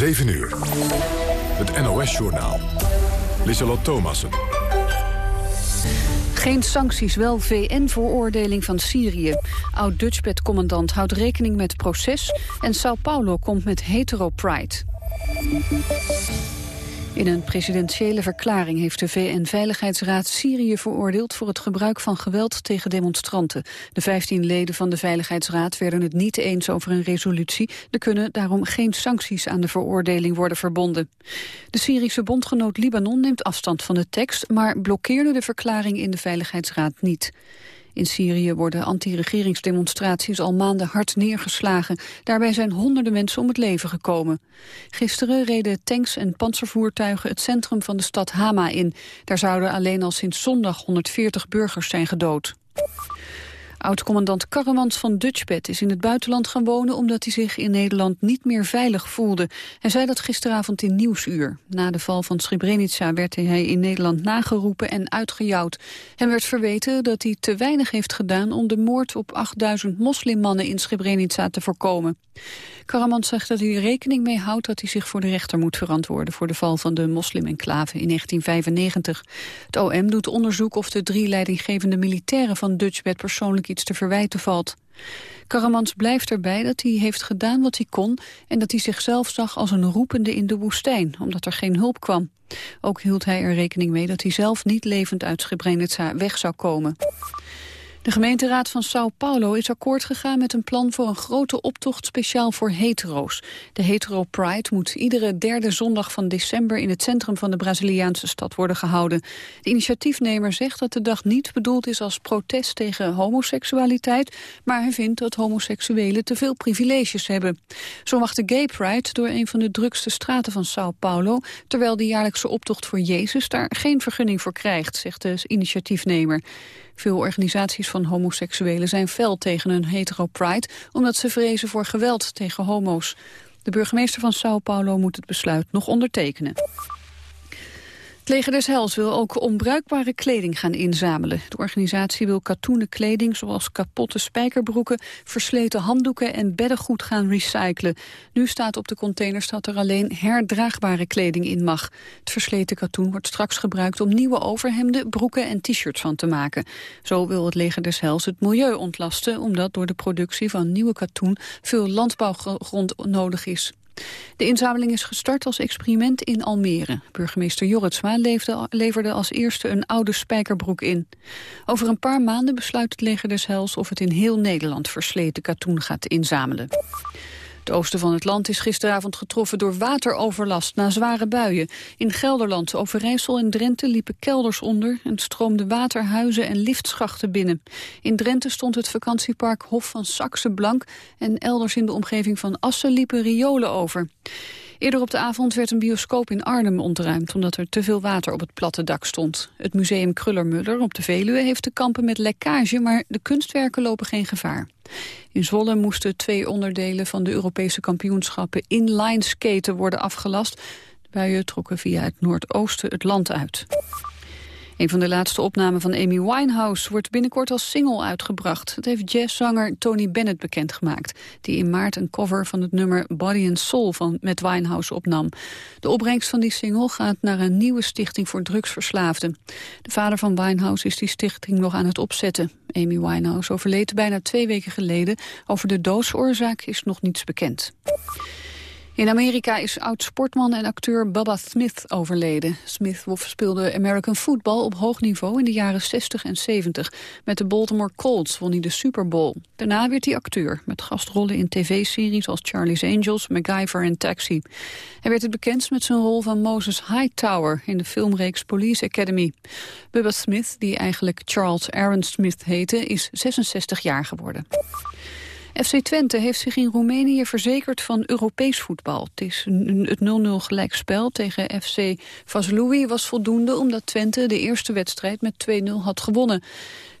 7 uur. Het NOS-journaal. Lissalot Thomassen. Geen sancties, wel VN-veroordeling van Syrië. Oud-Dutchbed-commandant houdt rekening met proces... en Sao Paulo komt met hetero-pride. In een presidentiële verklaring heeft de VN-veiligheidsraad Syrië veroordeeld voor het gebruik van geweld tegen demonstranten. De 15 leden van de Veiligheidsraad werden het niet eens over een resolutie. Er kunnen daarom geen sancties aan de veroordeling worden verbonden. De Syrische bondgenoot Libanon neemt afstand van de tekst, maar blokkeerde de verklaring in de Veiligheidsraad niet. In Syrië worden anti-regeringsdemonstraties al maanden hard neergeslagen. Daarbij zijn honderden mensen om het leven gekomen. Gisteren reden tanks en panzervoertuigen het centrum van de stad Hama in. Daar zouden alleen al sinds zondag 140 burgers zijn gedood. Oud-commandant Karremans van Dutchbed is in het buitenland gaan wonen... omdat hij zich in Nederland niet meer veilig voelde. Hij zei dat gisteravond in Nieuwsuur. Na de val van Srebrenica werd hij in Nederland nageroepen en uitgejouwd. Hem werd verweten dat hij te weinig heeft gedaan... om de moord op 8000 moslimmannen in Srebrenica te voorkomen. Karaman zegt dat hij rekening mee houdt dat hij zich voor de rechter moet verantwoorden voor de val van de moslim-enclave in 1995. Het OM doet onderzoek of de drie leidinggevende militairen van Dutchbed persoonlijk te verwijten valt. Karamans blijft erbij dat hij heeft gedaan wat hij kon... en dat hij zichzelf zag als een roepende in de woestijn, omdat er geen hulp kwam. Ook hield hij er rekening mee dat hij zelf niet levend uit Srebrenica weg zou komen. De gemeenteraad van Sao Paulo is akkoord gegaan met een plan voor een grote optocht speciaal voor hetero's. De Hetero Pride moet iedere derde zondag van december in het centrum van de Braziliaanse stad worden gehouden. De initiatiefnemer zegt dat de dag niet bedoeld is als protest tegen homoseksualiteit, maar hij vindt dat homoseksuelen te veel privileges hebben. Zo mag de Gay Pride door een van de drukste straten van Sao Paulo, terwijl de jaarlijkse optocht voor Jezus daar geen vergunning voor krijgt, zegt de initiatiefnemer. Veel organisaties van homoseksuelen zijn fel tegen een hetero-pride... omdat ze vrezen voor geweld tegen homo's. De burgemeester van Sao Paulo moet het besluit nog ondertekenen leger des Hels wil ook onbruikbare kleding gaan inzamelen. De organisatie wil katoenen kleding zoals kapotte spijkerbroeken, versleten handdoeken en beddengoed gaan recyclen. Nu staat op de containers dat er alleen herdraagbare kleding in mag. Het versleten katoen wordt straks gebruikt om nieuwe overhemden, broeken en t-shirts van te maken. Zo wil het leger des Hels het milieu ontlasten, omdat door de productie van nieuwe katoen veel landbouwgrond nodig is. De inzameling is gestart als experiment in Almere. Burgemeester Jorritsma leverde als eerste een oude spijkerbroek in. Over een paar maanden besluit het leger des Hels of het in heel Nederland versleten katoen gaat inzamelen. Het oosten van het land is gisteravond getroffen door wateroverlast na zware buien. In Gelderland, Overijssel en Drenthe liepen kelders onder... en stroomden waterhuizen en liftschachten binnen. In Drenthe stond het vakantiepark Hof van Saxe blank... en elders in de omgeving van Assen liepen riolen over. Eerder op de avond werd een bioscoop in Arnhem ontruimd... omdat er te veel water op het platte dak stond. Het museum Krullermuller op de Veluwe heeft te kampen met lekkage... maar de kunstwerken lopen geen gevaar. In Zwolle moesten twee onderdelen van de Europese kampioenschappen inline skaten worden afgelast. De buien trokken via het noordoosten het land uit. Een van de laatste opnamen van Amy Winehouse wordt binnenkort als single uitgebracht. Dat heeft jazzzanger Tony Bennett bekendgemaakt, die in maart een cover van het nummer Body and Soul van met Winehouse opnam. De opbrengst van die single gaat naar een nieuwe stichting voor drugsverslaafden. De vader van Winehouse is die stichting nog aan het opzetten. Amy Winehouse overleed bijna twee weken geleden. Over de doodsoorzaak is nog niets bekend. In Amerika is oud-sportman en acteur Baba Smith overleden. Smith speelde American football op hoog niveau in de jaren 60 en 70. Met de Baltimore Colts won hij de Super Bowl. Daarna werd hij acteur, met gastrollen in tv-series als Charlie's Angels, MacGyver en Taxi. Hij werd het bekendst met zijn rol van Moses Hightower in de filmreeks Police Academy. Bubba Smith, die eigenlijk Charles Aaron Smith heette, is 66 jaar geworden. FC Twente heeft zich in Roemenië verzekerd van Europees voetbal. Het, is het 0-0 gelijkspel tegen FC Vaslui was voldoende... omdat Twente de eerste wedstrijd met 2-0 had gewonnen.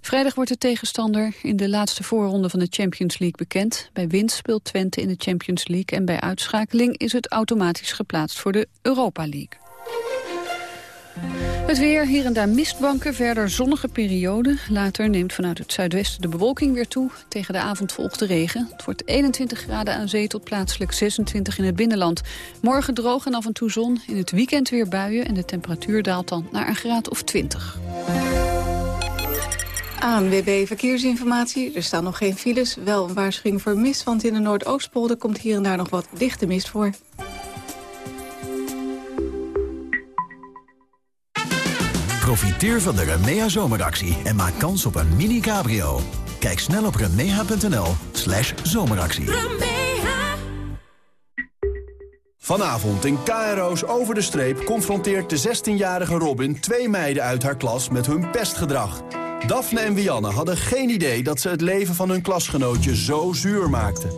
Vrijdag wordt de tegenstander in de laatste voorronde van de Champions League bekend. Bij winst speelt Twente in de Champions League... en bij uitschakeling is het automatisch geplaatst voor de Europa League. Het weer, hier en daar mistbanken, verder zonnige periode. Later neemt vanuit het zuidwesten de bewolking weer toe. Tegen de avond volgt de regen. Het wordt 21 graden aan zee tot plaatselijk 26 in het binnenland. Morgen droog en af en toe zon. In het weekend weer buien en de temperatuur daalt dan naar een graad of 20. ANWB Verkeersinformatie. Er staan nog geen files. Wel een waarschuwing voor mist, want in de Noordoostpolder komt hier en daar nog wat dichte mist voor. Profiteer van de Remea zomeractie en maak kans op een mini-cabrio. Kijk snel op remea.nl slash zomeractie. Vanavond in KRO's Over de Streep confronteert de 16-jarige Robin... twee meiden uit haar klas met hun pestgedrag. Daphne en Wianne hadden geen idee dat ze het leven van hun klasgenootje zo zuur maakten.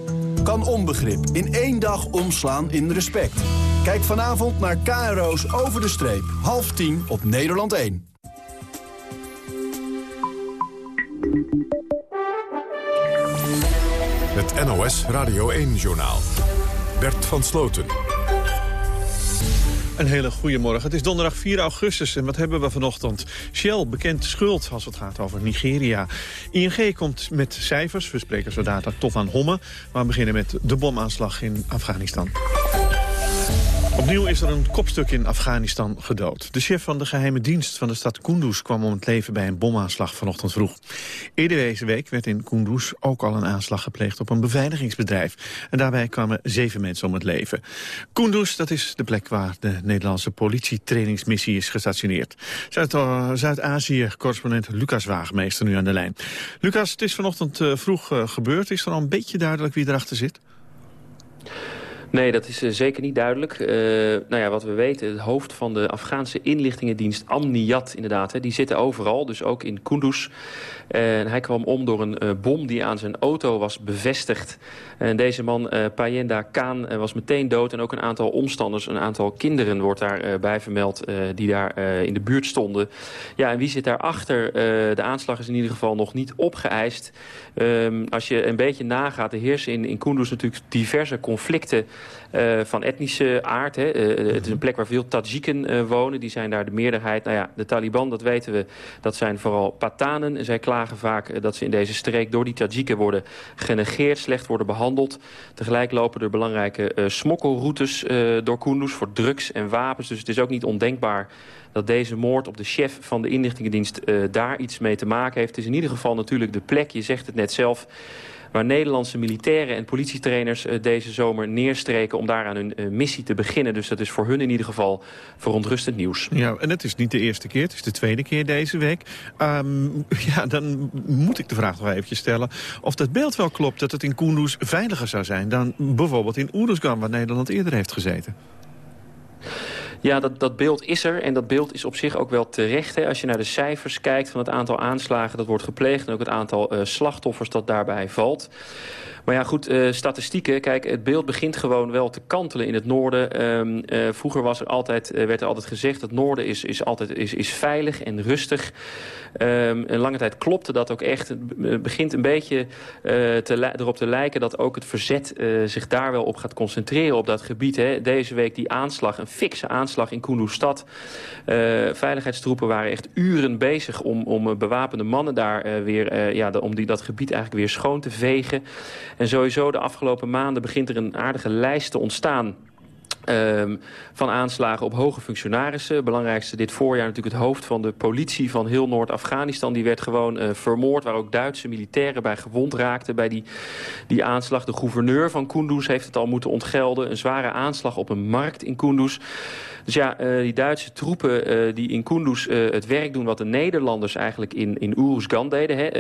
Kan onbegrip in één dag omslaan in respect. Kijk vanavond naar KRO's Over de Streep. Half tien op Nederland 1. Het NOS Radio 1-journaal. Bert van Sloten. Een hele goede morgen. Het is donderdag 4 augustus en wat hebben we vanochtend? Shell bekend schuld als het gaat over Nigeria. ING komt met cijfers, we spreken zo data tot aan Homme. Maar we beginnen met de bomaanslag in Afghanistan. Opnieuw is er een kopstuk in Afghanistan gedood. De chef van de geheime dienst van de stad Kunduz kwam om het leven bij een bomaanslag vanochtend vroeg. Eerder deze week werd in Kunduz ook al een aanslag gepleegd op een beveiligingsbedrijf. En daarbij kwamen zeven mensen om het leven. Kunduz, dat is de plek waar de Nederlandse politietrainingsmissie is gestationeerd. Eh, Zuid-Azië-correspondent Lucas Waagmeester nu aan de lijn. Lucas, het is vanochtend eh, vroeg eh, gebeurd. Is er al een beetje duidelijk wie erachter zit? Nee, dat is uh, zeker niet duidelijk. Uh, nou ja, wat we weten, het hoofd van de Afghaanse inlichtingendienst Amniyat inderdaad, hè, die zitten overal, dus ook in Kunduz. En hij kwam om door een uh, bom die aan zijn auto was bevestigd. En deze man, Payenda Kaan, was meteen dood. En ook een aantal omstanders, een aantal kinderen wordt daarbij bij vermeld... die daar in de buurt stonden. Ja, en wie zit daarachter? de aanslag is in ieder geval nog niet opgeëist. Um, als je een beetje nagaat, er heersen in, in Kunduz natuurlijk diverse conflicten van etnische aard. Hè. Het is een plek waar veel Tajiken wonen. Die zijn daar de meerderheid. Nou ja, de Taliban, dat weten we, dat zijn vooral Patanen. En zij klagen vaak dat ze in deze streek door die Tajiken worden genegeerd, slecht worden behandeld. Tegelijk lopen er belangrijke smokkelroutes door Kunduz voor drugs en wapens. Dus het is ook niet ondenkbaar dat deze moord op de chef van de inlichtingendienst daar iets mee te maken heeft. Het is in ieder geval natuurlijk de plek, je zegt het net zelf waar Nederlandse militairen en politietrainers uh, deze zomer neerstreken om daar aan hun uh, missie te beginnen. Dus dat is voor hun in ieder geval verontrustend nieuws. Ja, en het is niet de eerste keer, het is de tweede keer deze week. Um, ja, dan moet ik de vraag nog eventjes stellen of dat beeld wel klopt dat het in Kunduz veiliger zou zijn dan bijvoorbeeld in Oeruzgan, waar Nederland eerder heeft gezeten. Ja, dat, dat beeld is er en dat beeld is op zich ook wel terecht. Hè. Als je naar de cijfers kijkt van het aantal aanslagen dat wordt gepleegd... en ook het aantal uh, slachtoffers dat daarbij valt... Maar ja, goed, uh, statistieken. Kijk, het beeld begint gewoon wel te kantelen in het noorden. Um, uh, vroeger was er altijd, werd er altijd gezegd... het noorden is, is, altijd, is, is veilig en rustig. Um, lange tijd klopte dat ook echt. Het begint een beetje te erop te lijken... dat ook het verzet zich daar wel op gaat concentreren op dat gebied. Hè. Deze week die aanslag, een fikse aanslag in Kunduz-stad. veiligheidstroepen waren echt uren bezig... om, om bewapende mannen daar weer... ja, om die, dat gebied eigenlijk weer schoon te vegen... En sowieso de afgelopen maanden begint er een aardige lijst te ontstaan... Um, van aanslagen op hoge functionarissen. Belangrijkste dit voorjaar natuurlijk het hoofd van de politie van heel Noord-Afghanistan. Die werd gewoon vermoord, waar ook Duitse militairen bij gewond raakten bij die, die aanslag. De gouverneur van Kunduz heeft het al moeten ontgelden. Een zware aanslag op een markt in Kunduz. Dus ja, uh, die Duitse troepen uh, die in Kunduz uh, het werk doen... wat de Nederlanders eigenlijk in, in Uruzgan deden... Hè,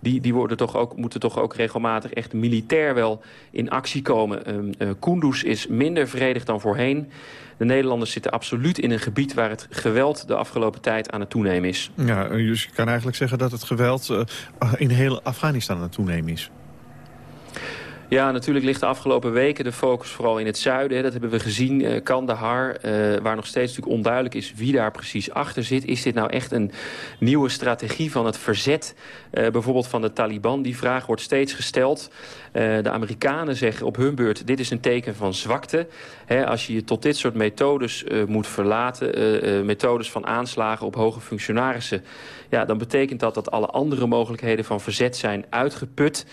die, die worden toch ook, moeten toch ook regelmatig echt militair wel in actie komen. Ehm, Kunduz is minder vredig dan voorheen. De Nederlanders zitten absoluut in een gebied waar het geweld de afgelopen tijd aan het toenemen is. Ja, dus je kan eigenlijk zeggen dat het geweld in heel Afghanistan aan het toenemen is. Ja, natuurlijk ligt de afgelopen weken de focus vooral in het zuiden. Dat hebben we gezien. Uh, Kandahar, uh, waar nog steeds natuurlijk onduidelijk is wie daar precies achter zit. Is dit nou echt een nieuwe strategie van het verzet? Uh, bijvoorbeeld van de Taliban. Die vraag wordt steeds gesteld. De Amerikanen zeggen op hun beurt, dit is een teken van zwakte. als je je tot dit soort methodes moet verlaten, methodes van aanslagen op hoge functionarissen ja, dan betekent dat dat alle andere mogelijkheden van verzet zijn uitgeput.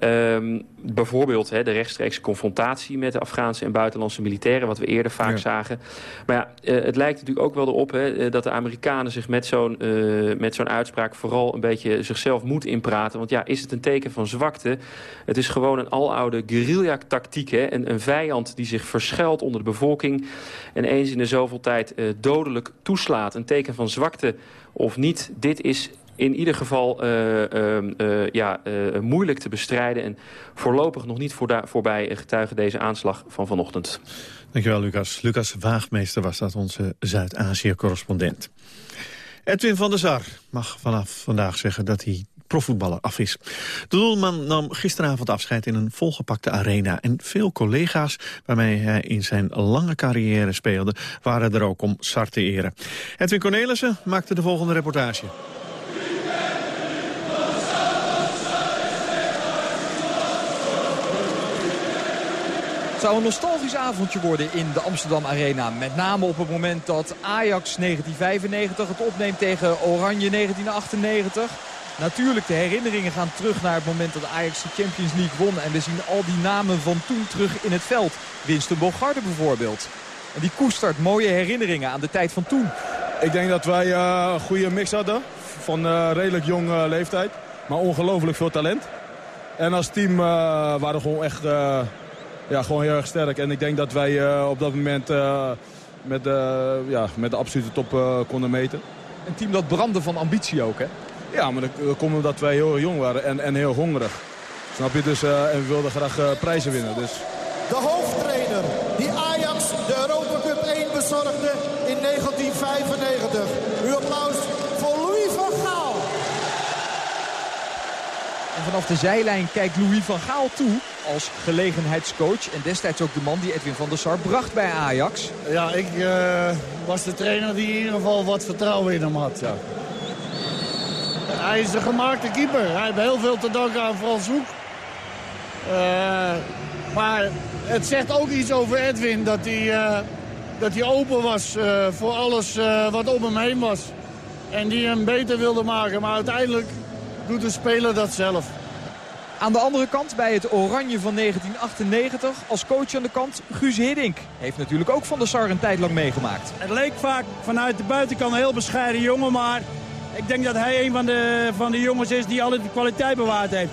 Um, bijvoorbeeld de rechtstreekse confrontatie met de Afghaanse en buitenlandse militairen, wat we eerder vaak zagen. Maar ja, het lijkt natuurlijk ook wel erop eh, dat de Amerikanen zich met zo'n uh, met zo'n uitspraak vooral een beetje zichzelf moet inpraten. Want ja, is het een teken van zwakte? Het is gewoon een aloude guerrilla-tactiek. Een, een vijand die zich verschuilt onder de bevolking en eens in de zoveel tijd uh, dodelijk toeslaat. Een teken van zwakte of niet. Dit is in ieder geval uh, uh, ja, moeilijk te bestrijden. En voorlopig nog niet voorbij getuigen deze aanslag van vanochtend. Dankjewel, Lucas. Lucas Waagmeester was dat, onze Zuid-Azië-correspondent. Edwin van der Sar mag vanaf vandaag zeggen dat hij profvoetballer af is. De doelman nam gisteravond afscheid in een volgepakte arena... en veel collega's waarmee hij in zijn lange carrière speelde... waren er ook om Sar te eren. Edwin Cornelissen maakte de volgende reportage. Het zou een nostalgisch avondje worden in de Amsterdam Arena. Met name op het moment dat Ajax 1995 het opneemt tegen Oranje 1998. Natuurlijk, de herinneringen gaan terug naar het moment dat Ajax de Champions League won. En we zien al die namen van toen terug in het veld. Winston Bogarde bijvoorbeeld. En die koestert mooie herinneringen aan de tijd van toen. Ik denk dat wij uh, een goede mix hadden. Van uh, redelijk jonge leeftijd. Maar ongelooflijk veel talent. En als team uh, waren we gewoon echt ja, gewoon heel erg sterk. En ik denk dat wij op dat moment met, ja, met de absolute top konden meten. Een team dat brandde van ambitie ook, hè? Ja, maar dat komt omdat wij heel jong waren en, en heel hongerig. Snap je? Dus, uh, en we wilden graag uh, prijzen winnen. Dus. De hoofdtrainer die Ajax de Europa Cup 1 bezorgde in 1995. Uw applaus voor Louis van Gaal. En vanaf de zijlijn kijkt Louis van Gaal toe als gelegenheidscoach. En destijds ook de man die Edwin van der Sar bracht bij Ajax. Ja, ik uh, was de trainer die in ieder geval wat vertrouwen in hem had. Ja. Hij is een gemaakte keeper. Hij heeft heel veel te danken aan Frans Hoek. Uh, maar het zegt ook iets over Edwin dat hij, uh, dat hij open was uh, voor alles wat om hem heen was. En die hem beter wilde maken. Maar uiteindelijk doet de speler dat zelf. Aan de andere kant, bij het Oranje van 1998, als coach aan de kant, Guus Hiddink. Heeft natuurlijk ook Van der Sar een tijd lang meegemaakt. Het leek vaak vanuit de buitenkant een heel bescheiden jongen, maar ik denk dat hij een van de, van de jongens is die altijd de kwaliteit bewaard heeft.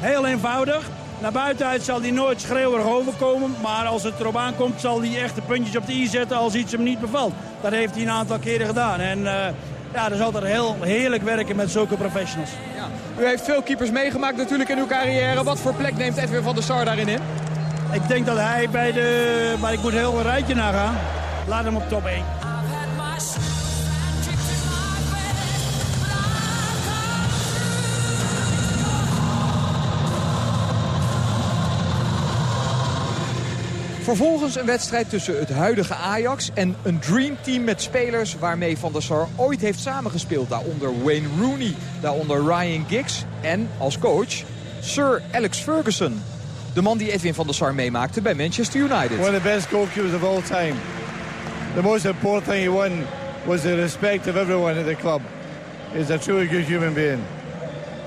Heel eenvoudig. Naar buitenuit zal hij nooit schreeuwerig overkomen. Maar als het erop aankomt zal hij echt de puntjes op de i zetten als iets hem niet bevalt. Dat heeft hij een aantal keren gedaan. En uh, ja, dat is altijd heel heerlijk werken met zulke professionals. Ja. U heeft veel keepers meegemaakt natuurlijk in uw carrière. Wat voor plek neemt Edwin van der Sar daarin in? Ik denk dat hij bij de... Maar ik moet heel een rijtje nagaan. Laat hem op top 1. Vervolgens een wedstrijd tussen het huidige Ajax en een dreamteam met spelers waarmee Van der Sar ooit heeft samengespeeld. Daaronder Wayne Rooney, daaronder Ryan Giggs en als coach Sir Alex Ferguson. De man die Edwin van der Sar meemaakte bij Manchester United. One of the best goalkeepers of all time. The most important thing he won was the respect of everyone at the club. He's a truly good human being.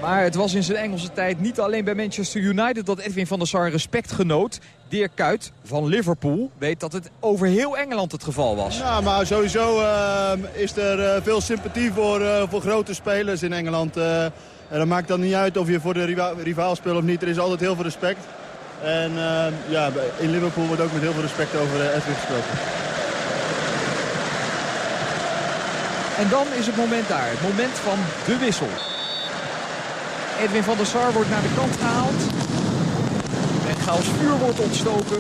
Maar het was in zijn Engelse tijd niet alleen bij Manchester United dat Edwin van der Sar respect genoot. Dirk Kuyt van Liverpool weet dat het over heel Engeland het geval was. Ja, maar sowieso uh, is er uh, veel sympathie voor, uh, voor grote spelers in Engeland. en dat maakt dan niet uit of je voor de riva rivaal speelt of niet. Er is altijd heel veel respect. En ja, in Liverpool wordt ook met heel veel respect over Edwin gesproken. En dan is het moment daar, het moment van de wissel. Edwin van der Sar wordt naar de kant gehaald. En Gaals vuur wordt ontstoken.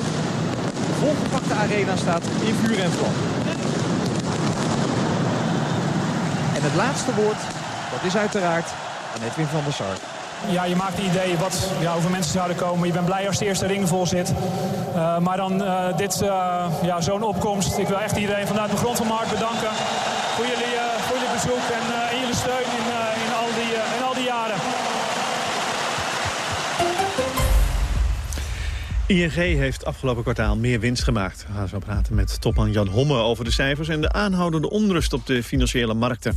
Volgepakte arena staat in vuur en vlam. En het laatste woord, dat is uiteraard aan Edwin van der Sar. Ja, je maakt een idee wat, ja, hoeveel mensen zouden komen. Je bent blij als de eerste ring vol zit. Uh, maar dan uh, dit, uh, ja, zo'n opkomst. Ik wil echt iedereen vanuit de grond van hart bedanken. Voor jullie, voor jullie bezoek en jullie steun ING heeft afgelopen kwartaal meer winst gemaakt. We gaan zo praten met topman Jan Homme over de cijfers... en de aanhoudende onrust op de financiële markten.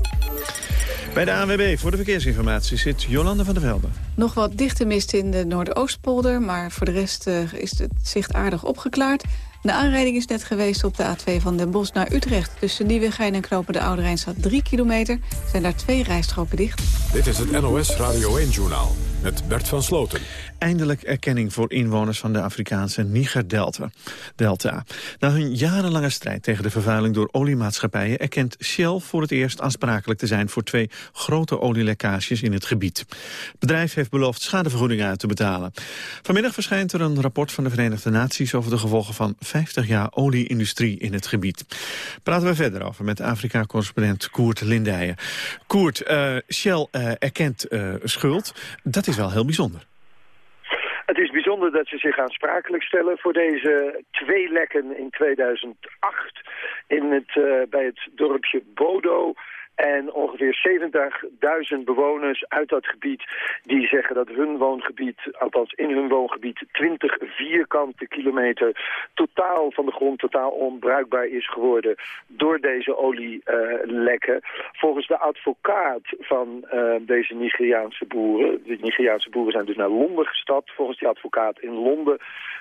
Bij de ANWB voor de verkeersinformatie zit Jolande van der Velde. Nog wat dichte mist in de Noordoostpolder... maar voor de rest uh, is het zicht aardig opgeklaard. De aanrijding is net geweest op de A2 van Den Bosch naar Utrecht. Tussen Nieuwegein en Knopen de Oude Rijn staat 3 kilometer. Zijn daar twee rijstroken dicht. Dit is het NOS Radio 1-journaal met Bert van Sloten. Eindelijk erkenning voor inwoners van de Afrikaanse Niger-delta. Delta. Na hun jarenlange strijd tegen de vervuiling door oliemaatschappijen... erkent Shell voor het eerst aansprakelijk te zijn... voor twee grote olielekkages in het gebied. Het bedrijf heeft beloofd schadevergoedingen uit te betalen. Vanmiddag verschijnt er een rapport van de Verenigde Naties... over de gevolgen van 50 jaar olieindustrie in het gebied. Praten we verder over met Afrika-correspondent Koert Lindijen. Koert, uh, Shell uh, erkent uh, schuld. Dat is wel heel bijzonder. Het is bijzonder dat ze zich aansprakelijk stellen voor deze twee lekken in 2008 in het, uh, bij het dorpje Bodo en ongeveer 70.000 bewoners uit dat gebied die zeggen dat hun woongebied, althans in hun woongebied, 20 vierkante kilometer totaal van de grond totaal onbruikbaar is geworden door deze olielekken. Volgens de advocaat van uh, deze Nigeriaanse boeren, de Nigeriaanse boeren zijn dus naar Londen gestapt. Volgens die advocaat in Londen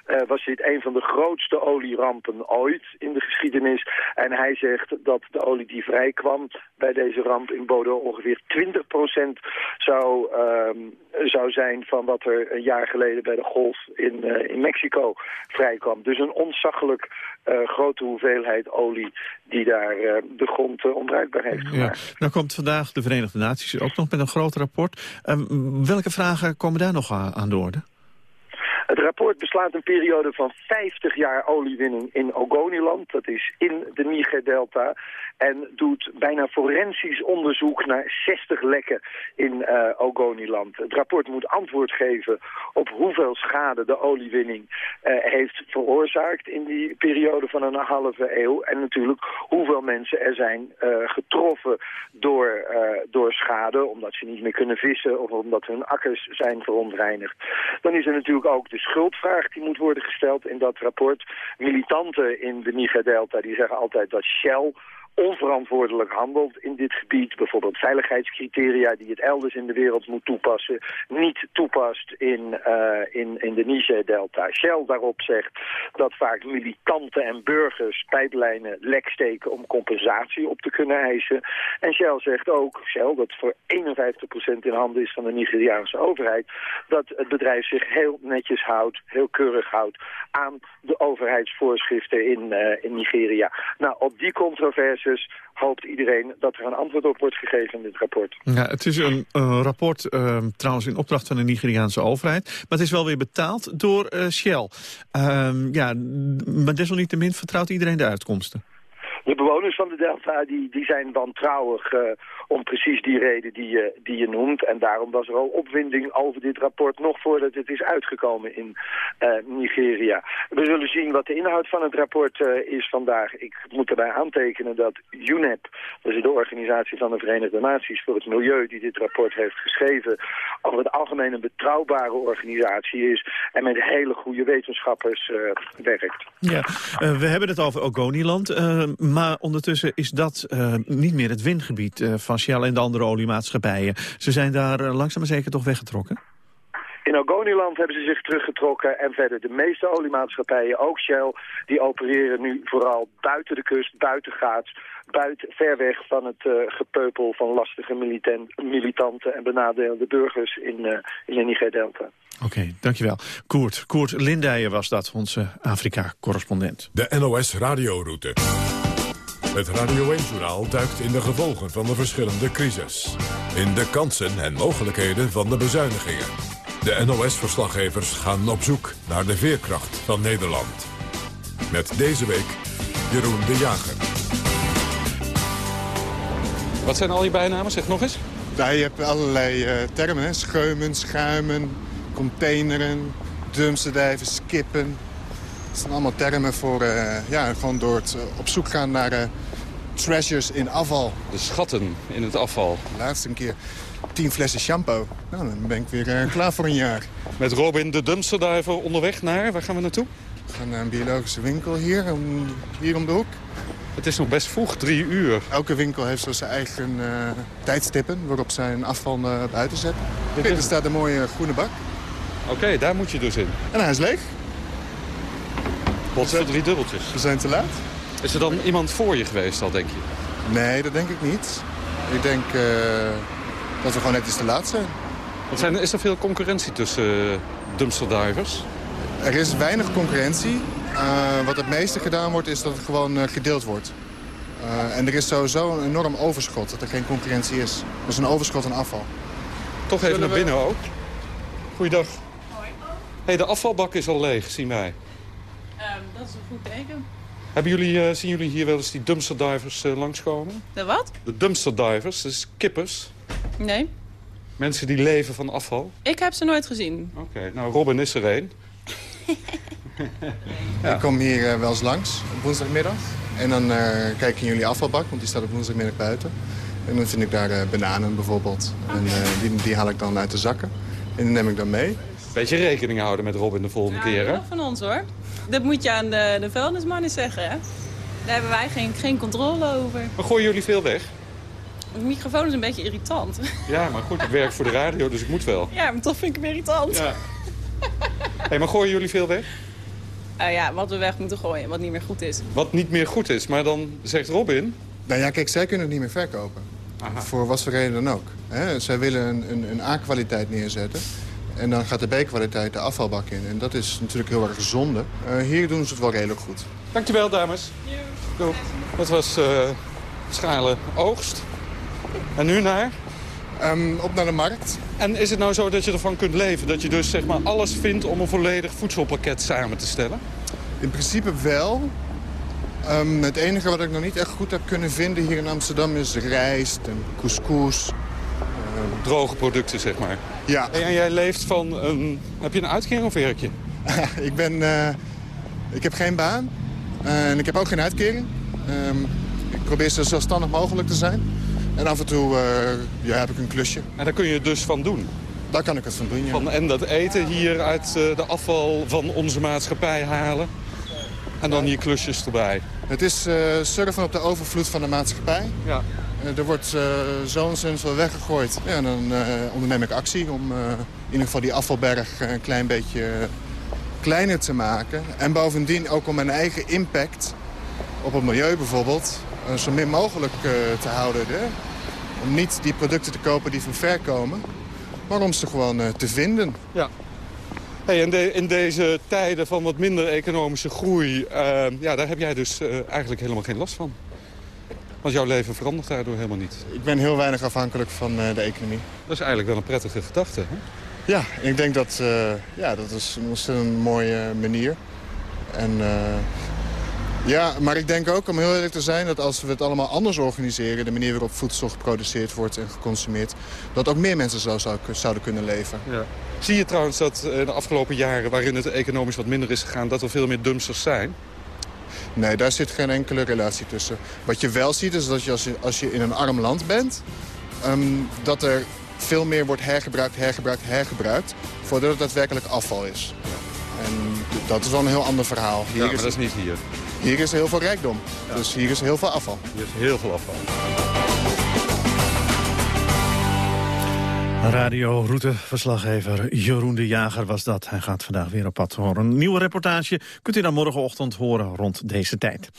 uh, was dit een van de grootste olierampen ooit in de geschiedenis. En hij zegt dat de olie die vrijkwam bij deze ramp in Bodo ongeveer 20% zou, um, zou zijn van wat er een jaar geleden bij de golf in, uh, in Mexico vrijkwam. Dus een ontzaglijk uh, grote hoeveelheid olie die daar uh, de grond onbruikbaar heeft gemaakt. Ja. Nou komt vandaag de Verenigde Naties ook nog met een groot rapport. Um, welke vragen komen daar nog aan, aan de orde? Het rapport beslaat een periode van 50 jaar oliewinning in Ogoniland. Dat is in de Niger-delta. En doet bijna forensisch onderzoek naar 60 lekken in uh, Ogoniland. Het rapport moet antwoord geven op hoeveel schade de oliewinning uh, heeft veroorzaakt in die periode van een halve eeuw. En natuurlijk hoeveel mensen er zijn uh, getroffen door, door schade, omdat ze niet meer kunnen vissen of omdat hun akkers zijn verontreinigd. Dan is er natuurlijk ook de schuldvraag die moet worden gesteld in dat rapport. Militanten in de Niger-delta die zeggen altijd dat Shell onverantwoordelijk handelt in dit gebied. Bijvoorbeeld veiligheidscriteria die het elders in de wereld moet toepassen. Niet toepast in, uh, in, in de Niger-delta. Shell daarop zegt dat vaak militanten en burgers pijplijnen lek steken om compensatie op te kunnen eisen. En Shell zegt ook, Shell dat voor 51% in handen is van de Nigeriaanse overheid, dat het bedrijf zich heel netjes houdt, heel keurig houdt aan de overheidsvoorschriften in, uh, in Nigeria. Nou, op die controversies hoopt iedereen dat er een antwoord op wordt gegeven in dit rapport. Ja, het is een uh, rapport uh, trouwens in opdracht van de Nigeriaanse overheid. Maar het is wel weer betaald door uh, Shell. ja, maar desalniettemin vertrouwt iedereen de uitkomsten. De bewoners van de Delta die, die zijn wantrouwig uh, om precies die reden die je, die je noemt. En daarom was er al opwinding over dit rapport nog voordat het is uitgekomen in uh, Nigeria. We zullen zien wat de inhoud van het rapport uh, is vandaag. Ik moet erbij aantekenen dat UNEP, is de organisatie van de Verenigde Naties voor het Milieu die dit rapport heeft geschreven, over het algemeen een betrouwbare organisatie is en met hele goede wetenschappers werkt. Ja, we hebben het over Ogoniland. Ondertussen is dat uh, niet meer het windgebied uh, van Shell en de andere oliemaatschappijen. Ze zijn daar uh, langzaam maar zeker toch weggetrokken? In Ogoniland hebben ze zich teruggetrokken en verder de meeste oliemaatschappijen, ook Shell, die opereren nu vooral buiten de kust, buiten Gaats, buiten, ver weg van het uh, gepeupel van lastige militant, militanten en benadeelde burgers in, uh, in de Niger-delta. Oké, okay, dankjewel. Koert, Koert Lindijen was dat, onze Afrika-correspondent. De NOS Radioroute. Het Radio 1-journaal duikt in de gevolgen van de verschillende crisis. In de kansen en mogelijkheden van de bezuinigingen. De NOS-verslaggevers gaan op zoek naar de veerkracht van Nederland. Met deze week Jeroen de Jager. Wat zijn al je bijnamen? Zeg nog eens. Ja, je hebt allerlei uh, termen. Hè? Scheumen, schuimen, containeren, dumpsterdijven, skippen. Dat zijn allemaal termen voor uh, ja, gewoon door het uh, op zoek gaan naar uh, treasures in afval. De schatten in het afval. De laatste keer tien flessen shampoo. Nou, dan ben ik weer eh, klaar voor een jaar. Met Robin de dumpsterdiver onderweg naar, waar gaan we naartoe? We gaan naar een biologische winkel hier, om, hier om de hoek. Het is nog best vroeg, drie uur. Elke winkel heeft zo zijn eigen uh, tijdstippen waarop zij een afval uh, buiten zetten. Kijk, er staat een mooie groene bak. Oké, daar moet je dus in. En hij is leeg. Wat voor drie dubbeltjes? We zijn te laat. Is er dan iemand voor je geweest al, denk je? Nee, dat denk ik niet. Ik denk uh, dat we gewoon net iets te laat zijn. Wat zijn is er veel concurrentie tussen uh, dumpsterdivers? Er is weinig concurrentie. Uh, wat het meeste gedaan wordt, is dat het gewoon gedeeld wordt. en er is sowieso een enorm overschot, dat er geen concurrentie is. Er is een overschot aan afval. Toch even naar binnen ook. Goeiedag. Hoi. Hey, de afvalbak is al leeg, zien wij. Um, dat is een goed teken. Hebben jullie, uh, zien jullie hier wel eens die dumpsterdivers uh, langskomen? De wat? De dumpsterdivers, dat is kippers. Nee. Mensen die leven van afval? Ik heb ze nooit gezien. Oké, okay, nou Robin is er een. ja. Ik kom hier uh, wel eens langs op woensdagmiddag. En dan kijk ik in jullie afvalbak, want die staat op woensdagmiddag buiten. En dan vind ik daar bananen bijvoorbeeld. En die, die haal ik dan uit de zakken. En die neem ik dan mee. Beetje rekening houden met Robin de volgende ja, keer, hè? van ons, hoor. Dat moet je aan de, de vuilnismannen zeggen, hè? Daar hebben wij geen, geen controle over. Maar gooien jullie veel weg? De microfoon is een beetje irritant. Ja, maar goed, ik werk voor de radio, dus ik moet wel. Ja, maar toch vind ik hem irritant. Ja. hey, maar gooien jullie veel weg? Uh, ja, wat we weg moeten gooien, wat niet meer goed is. Wat niet meer goed is, maar dan zegt Robin... Nou ja, kijk, zij kunnen het niet meer verkopen. Aha. Voor wat voor reden dan ook. Hè? Zij willen een, een, een A-kwaliteit neerzetten. En dan gaat de B-kwaliteit de afvalbak in. En dat is natuurlijk heel erg zonde. Uh, hier doen ze het wel redelijk goed. Dankjewel, dames. Doei. Dat was uh, schalen oogst. En nu naar? Um, op naar de markt. En is het nou zo dat je ervan kunt leven? Dat je dus zeg maar alles vindt om een volledig voedselpakket samen te stellen? In principe wel. Um, het enige wat ik nog niet echt goed heb kunnen vinden hier in Amsterdam is rijst en couscous. Uh, droge producten, zeg maar. Ja. En jij leeft van een... Heb je een uitkering of werk je? ik ben... Uh, ik heb geen baan. Uh, en ik heb ook geen uitkering. Um, ik probeer zo zelfstandig mogelijk te zijn. En af en toe uh, ja, heb ik een klusje. En daar kun je dus van doen? Daar kan ik het van doen, ja. Van, en dat eten hier uit de afval van onze maatschappij halen. En dan hier klusjes erbij. Het is surfen op de overvloed van de maatschappij. Ja. Uh, er wordt uh, zo en zoveel weggegooid. Ja, dan onderneem ik actie om in ieder geval die afvalberg een klein beetje kleiner te maken. En bovendien ook om mijn eigen impact op het milieu bijvoorbeeld zo min mogelijk te houden. Hè? Om niet die producten te kopen die van ver komen, maar om ze gewoon te vinden. Ja. Hey, in, de, in, deze tijden van wat minder economische groei... Ja, daar heb jij dus eigenlijk helemaal geen last van. Want jouw leven verandert daardoor helemaal niet. Ik ben heel weinig afhankelijk van uh, de economie. Dat is eigenlijk wel een prettige gedachte, hè? Ja, ik denk dat ja, dat is een ontzettend mooie manier. En ja, maar ik denk ook, om heel eerlijk te zijn... dat als we het allemaal anders organiseren... de manier waarop voedsel geproduceerd wordt en geconsumeerd... dat ook meer mensen zo zou, zouden kunnen leven. Ja. Zie je trouwens dat in de afgelopen jaren... waarin het economisch wat minder is gegaan... dat er veel meer dumpsters zijn? Nee, daar zit geen enkele relatie tussen. Wat je wel ziet is dat je als je, als je in een arm land bent... Um, dat er veel meer wordt hergebruikt, hergebruikt, hergebruikt... voordat het daadwerkelijk afval is. En dat is wel een heel ander verhaal. Hier ja, maar is dat is niet hier. Hier is heel veel rijkdom. Ja. Dus hier is heel veel afval. Hier is heel veel afval. Radio-routeverslaggever Jeroen de Jager was dat. Hij gaat vandaag weer op pad horen. Een nieuwe reportage kunt u dan morgenochtend horen rond deze tijd.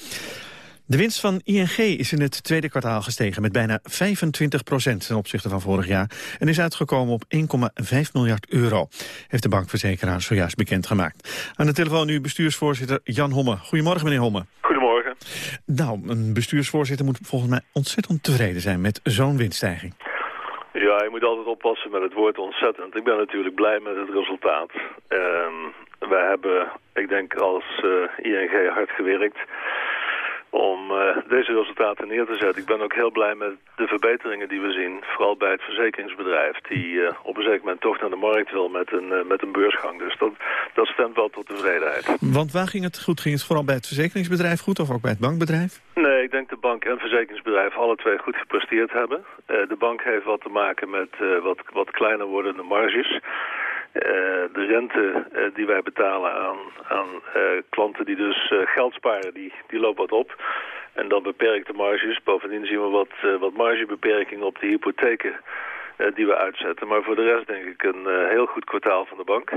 De winst van ING is in het tweede kwartaal gestegen met bijna 25 procent ten opzichte van vorig jaar en is uitgekomen op 1,5 miljard euro, heeft de bankverzekeraar zojuist bekendgemaakt. Aan de telefoon nu bestuursvoorzitter Jan Homme. Goedemorgen meneer Homme. Goedemorgen. Nou, een bestuursvoorzitter moet volgens mij ontzettend tevreden zijn met zo'n winststijging. Ja, je moet altijd oppassen met het woord ontzettend. Ik ben natuurlijk blij met het resultaat. Um, wij hebben, ik denk als uh, ING hard gewerkt om uh, deze resultaten neer te zetten. Ik ben ook heel blij met de verbeteringen die we zien. Vooral bij het verzekeringsbedrijf die uh, op een zeker moment toch naar de markt wil met een, uh, met een beursgang. Dus dat, dat stemt wel tot tevredenheid. Want waar ging het goed? Ging het vooral bij het verzekeringsbedrijf goed of ook bij het bankbedrijf? Nee, denk de bank en verzekeringsbedrijf alle twee goed gepresteerd hebben. de bank heeft wat te maken met wat, wat kleiner wordende marges. de rente die wij betalen aan, aan klanten die dus geld sparen, die, die loopt wat op. En dan beperkt de marges. Bovendien zien we wat, wat margebeperkingen op de hypotheken die we uitzetten. Maar voor de rest denk ik een heel goed kwartaal van de bank.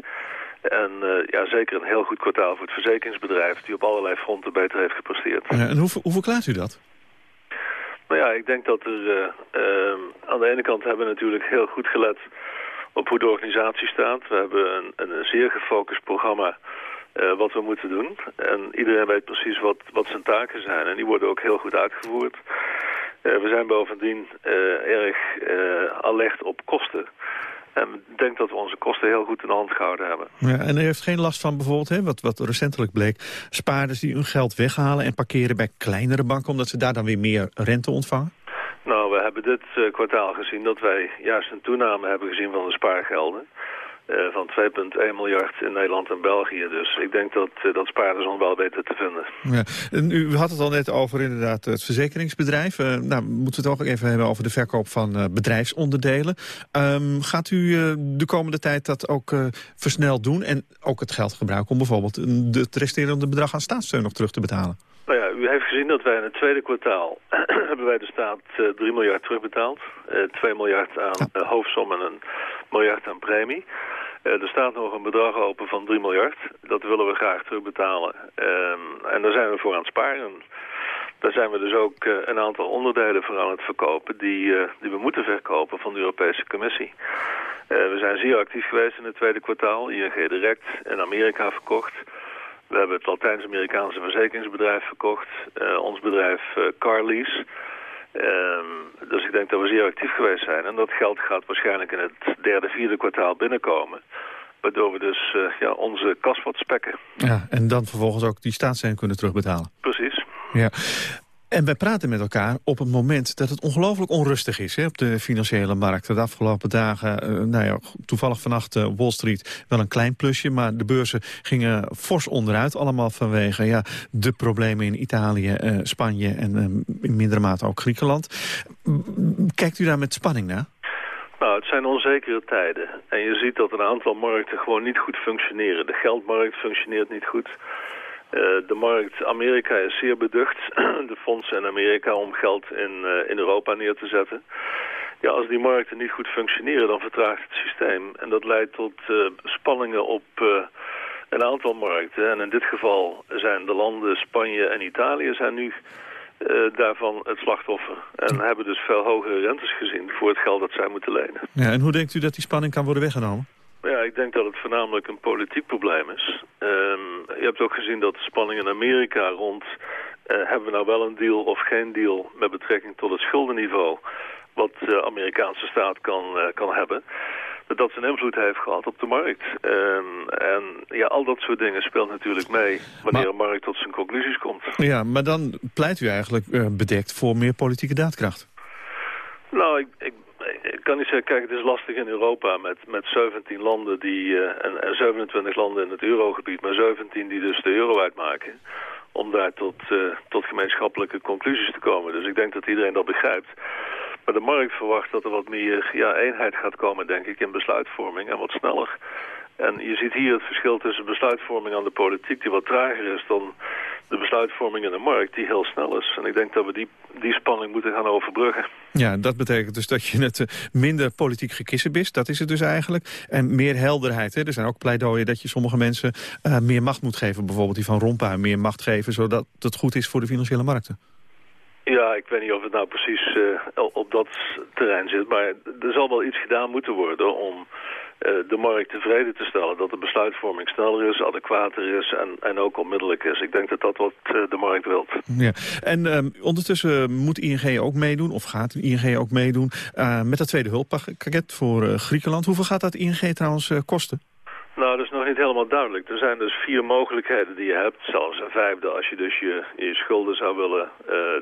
En ja, zeker een heel goed kwartaal voor het verzekeringsbedrijf... die op allerlei fronten beter heeft gepresteerd. Ja, en hoe, hoe verklaart u dat? Nou ja, ik denk dat er... Ehm, aan de ene kant hebben we natuurlijk heel goed gelet op hoe de organisatie staat. We hebben een, een zeer gefocust programma uh, wat we moeten doen. En iedereen weet precies wat, wat zijn taken zijn. En die worden ook heel goed uitgevoerd. We zijn bovendien erg alert op kosten. En ik denk dat we onze kosten heel goed in de hand gehouden hebben. Ja, en u heeft geen last van bijvoorbeeld, hè, wat, wat recentelijk bleek... spaarders die hun geld weghalen en parkeren bij kleinere banken... omdat ze daar dan weer meer rente ontvangen? Nou, we hebben dit kwartaal gezien dat wij juist een toename hebben gezien van de spaargelden. Uh, van 2,1 miljard in Nederland en België. Dus ik denk dat, uh, dat spaarders wel beter te vinden. Ja. En u had het al net over inderdaad het verzekeringsbedrijf. Uh, nou, moeten we het ook even hebben over de verkoop van bedrijfsonderdelen. Um, gaat u de komende tijd dat ook versneld doen en ook het geld gebruiken... om bijvoorbeeld het resterende bedrag aan staatssteun nog terug te betalen? Nou ja, u heeft gezien dat wij in het tweede kwartaal hebben wij de staat 3 miljard terugbetaald. 2 miljard aan ja. hoofdsom en een miljard aan premie. Uh, er staat nog een bedrag open van 3 miljard. Dat willen we graag terugbetalen. Uh, en daar zijn we voor aan het sparen. Daar zijn we dus ook uh, een aantal onderdelen voor aan het verkopen... die, uh, die we moeten verkopen van de Europese Commissie. we zijn zeer actief geweest in het tweede kwartaal. ING Direct in Amerika verkocht. We hebben het Latijns-Amerikaanse verzekeringsbedrijf verkocht. ons bedrijf Carlease... Um, dus ik denk dat we zeer actief geweest zijn. En dat geld gaat waarschijnlijk in het derde, vierde kwartaal binnenkomen. Waardoor we dus uh, ja, onze kas wat spekken. Ja, en dan vervolgens ook die staatssteun kunnen terugbetalen. Precies. Ja. En wij praten met elkaar op het moment dat het ongelooflijk onrustig is hè, op de financiële markt. De afgelopen dagen, uh, nou ja, toevallig vannacht uh, Wall Street wel een klein plusje, maar de beurzen gingen fors onderuit. Allemaal vanwege ja, de problemen in Italië, uh, Spanje en in mindere mate ook Griekenland. Kijkt u daar met spanning naar? Nou, het zijn onzekere tijden. En je ziet dat een aantal markten gewoon niet goed functioneren. De geldmarkt functioneert niet goed. Uh, de markt Amerika is zeer beducht. de fondsen in Amerika om geld in, uh, in Europa neer te zetten. Ja, als die markten niet goed functioneren, dan vertraagt het systeem. En dat leidt tot uh, spanningen op een aantal markten. En in dit geval zijn de landen Spanje en Italië zijn nu daarvan het slachtoffer. En hebben dus veel hogere rentes gezien voor het geld dat zij moeten lenen. Ja, en hoe denkt u dat die spanning kan worden weggenomen? Ja, ik denk dat het voornamelijk een politiek probleem is. Um, je hebt ook gezien dat de spanning in Amerika rond... Uh, hebben we nou wel een deal of geen deal met betrekking tot het schuldenniveau... wat de Amerikaanse staat kan, uh, kan hebben... dat zijn invloed heeft gehad op de markt. Um, en ja, al dat soort dingen speelt natuurlijk mee... wanneer maar, een markt tot zijn conclusies komt. Ja, maar dan pleit u eigenlijk uh, bedekt voor meer politieke daadkracht. Nou, ik, ik ik kan niet zeggen, kijk, het is lastig in Europa met, met 17 landen die, uh, en, en 27 landen in het eurogebied, maar 17 die dus de euro uitmaken, om daar tot, uh, tot gemeenschappelijke conclusies te komen. Dus ik denk dat iedereen dat begrijpt. Maar de markt verwacht dat er wat meer ja, eenheid gaat komen, denk ik, in besluitvorming en wat sneller. En je ziet hier het verschil tussen besluitvorming aan de politiek, die wat trager is dan de besluitvorming in de markt, die heel snel is. En ik denk dat we die, die spanning moeten gaan overbruggen. Ja, dat betekent dus dat je het eh, minder politiek gekissenbist, dat is het dus eigenlijk. En meer helderheid. Hè? Er zijn ook pleidooien dat je sommige mensen uh, meer macht moet geven. Bijvoorbeeld die van Rompuy meer macht geven, zodat het goed is voor de financiële markten. Ja, ik weet niet of het nou precies uh, op dat terrein zit. Maar er zal wel iets gedaan moeten worden om de markt tevreden te stellen. Dat de besluitvorming sneller is, adequater is en, en ook onmiddellijk is. Ik denk dat dat wat uh, de markt wilt. Ja. En um, ondertussen moet ING ook meedoen, of gaat ING ook meedoen... Uh, met dat tweede hulppakket voor Griekenland. Hoeveel gaat dat ING trouwens kosten? Nou, dat is nog niet helemaal duidelijk. Er zijn dus vier mogelijkheden die je hebt. Zelfs een vijfde als je dus je, je schulden zou willen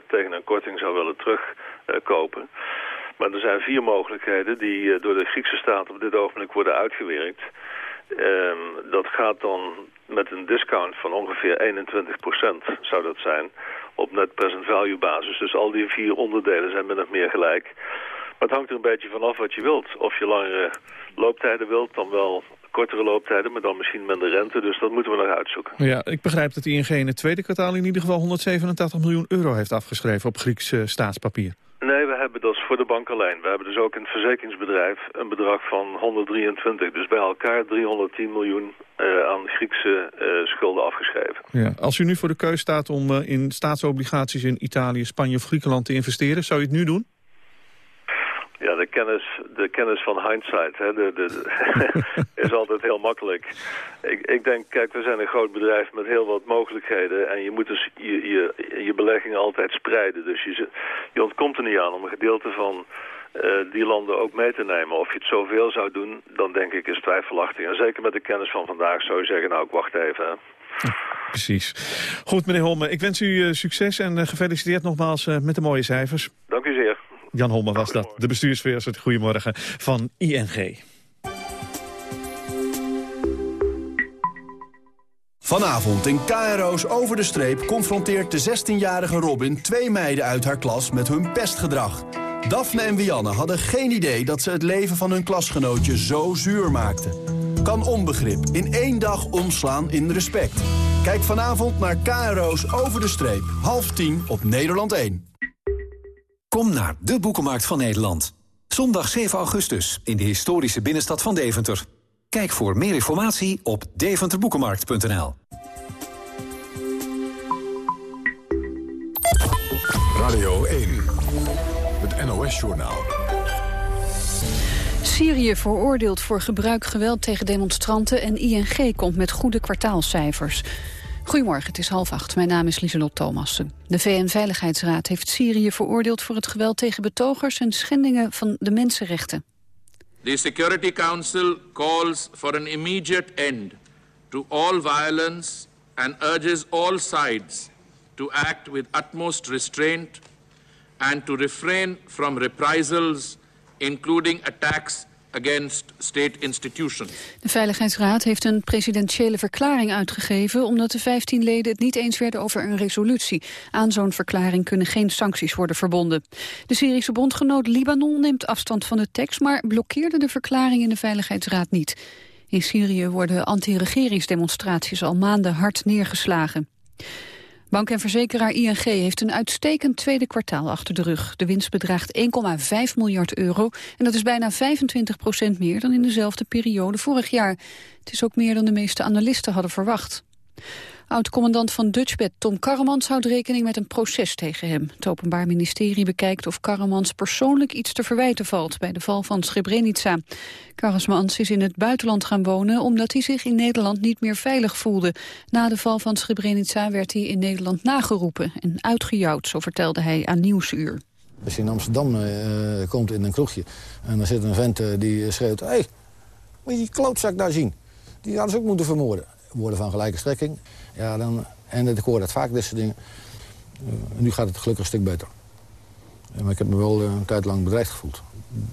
tegen een korting zou willen terugkopen. Maar er zijn vier mogelijkheden die uh, door de Griekse staat op dit ogenblik worden uitgewerkt. Um, dat gaat dan met een discount van ongeveer 21% zou dat zijn op net present value basis. Dus al die vier onderdelen zijn min of meer gelijk. Maar het hangt er een beetje vanaf wat je wilt. Of je langere looptijden wilt, dan wel kortere looptijden, maar dan misschien minder rente. Dus dat moeten we nog uitzoeken. Ja, ik begrijp dat ING in het tweede kwartaal in ieder geval 187 miljoen euro heeft afgeschreven op Grieks staatspapier. Hebben dat voor de bank alleen. We hebben dus ook in het verzekeringsbedrijf een bedrag van 123. Dus bij elkaar 310 miljoen uh, aan Griekse uh, schulden afgeschreven. Ja. Als u nu voor de keus staat om uh, in staatsobligaties in Italië, Spanje of Griekenland te investeren, zou je het nu doen? Ja, de kennis, de kennis van hindsight hè, de, de, is altijd heel makkelijk. Ik, ik denk, kijk, we zijn een groot bedrijf met heel wat mogelijkheden... en je moet dus je, je, je beleggingen altijd spreiden. Dus je, je ontkomt er niet aan om een gedeelte van uh, die landen ook mee te nemen. Of je het zoveel zou doen, dan denk ik is twijfelachtig. En zeker met de kennis van vandaag zou je zeggen, nou, ik wacht even. Hè. Precies. Goed, meneer Holme, ik wens u uh, succes en uh, gefeliciteerd nogmaals met de mooie cijfers. Dank. Jan Holme was dat, de bestuursvoorzitter, goedemorgen, van ING. Vanavond in KRO's Over de Streep confronteert de 16-jarige Robin twee meiden uit haar klas met hun pestgedrag. Daphne en Wianne hadden geen idee dat ze het leven van hun klasgenootje zo zuur maakten. Kan onbegrip in één dag omslaan in respect. Kijk vanavond naar KRO's Over de Streep, half tien op Nederland 1. Kom naar de Boekenmarkt van Nederland. Zondag 7 augustus in de historische binnenstad van Deventer. Kijk voor meer informatie op deventerboekenmarkt.nl. Radio 1, het NOS-journaal. Syrië veroordeeld voor gebruik geweld tegen demonstranten... en ING komt met goede kwartaalcijfers. Goedemorgen, het is half acht. Mijn naam is Lieselot Thomassen. De VN-veiligheidsraad heeft Syrië veroordeeld voor het geweld tegen betogers en schendingen van de mensenrechten. The Security Council calls for an immediate end to all violence and urges all sides to act with utmost restraint and to refrain from reprisals, including attacks against state institutions. De Veiligheidsraad heeft een presidentiële verklaring uitgegeven... omdat de 15 leden het niet eens werden over een resolutie. Aan zo'n verklaring kunnen geen sancties worden verbonden. De Syrische bondgenoot Libanon neemt afstand van de tekst... maar blokkeerde de verklaring in de Veiligheidsraad niet. In Syrië worden anti-regeringsdemonstraties al maanden hard neergeslagen. Bank en verzekeraar ING heeft een uitstekend tweede kwartaal achter de rug. De winst bedraagt 1,5 miljard euro en dat is bijna 25 procent meer dan in dezelfde periode vorig jaar. Het is ook meer dan de meeste analisten hadden verwacht. Oud-commandant van Dutchbed Tom Karremans houdt rekening met een proces tegen hem. Het Openbaar Ministerie bekijkt of Karremans persoonlijk iets te verwijten valt bij de val van Srebrenica. Karremans is in het buitenland gaan wonen omdat hij zich in Nederland niet meer veilig voelde. Na de val van Srebrenica werd hij in Nederland nageroepen en uitgejouwd, zo vertelde hij aan Nieuwsuur. Als je in Amsterdam uh, komt in een kroegje en dan zit een vent uh, die schreeuwt... hé, hey, moet je die klootzak daar zien? Die hadden ze ook moeten vermoorden. Woorden van gelijke strekking. Ja, dan, en ik hoor dat vaak, deze dingen. Uh, nu gaat het gelukkig een stuk beter. maar ik heb me wel een tijd lang bedreigd gevoeld.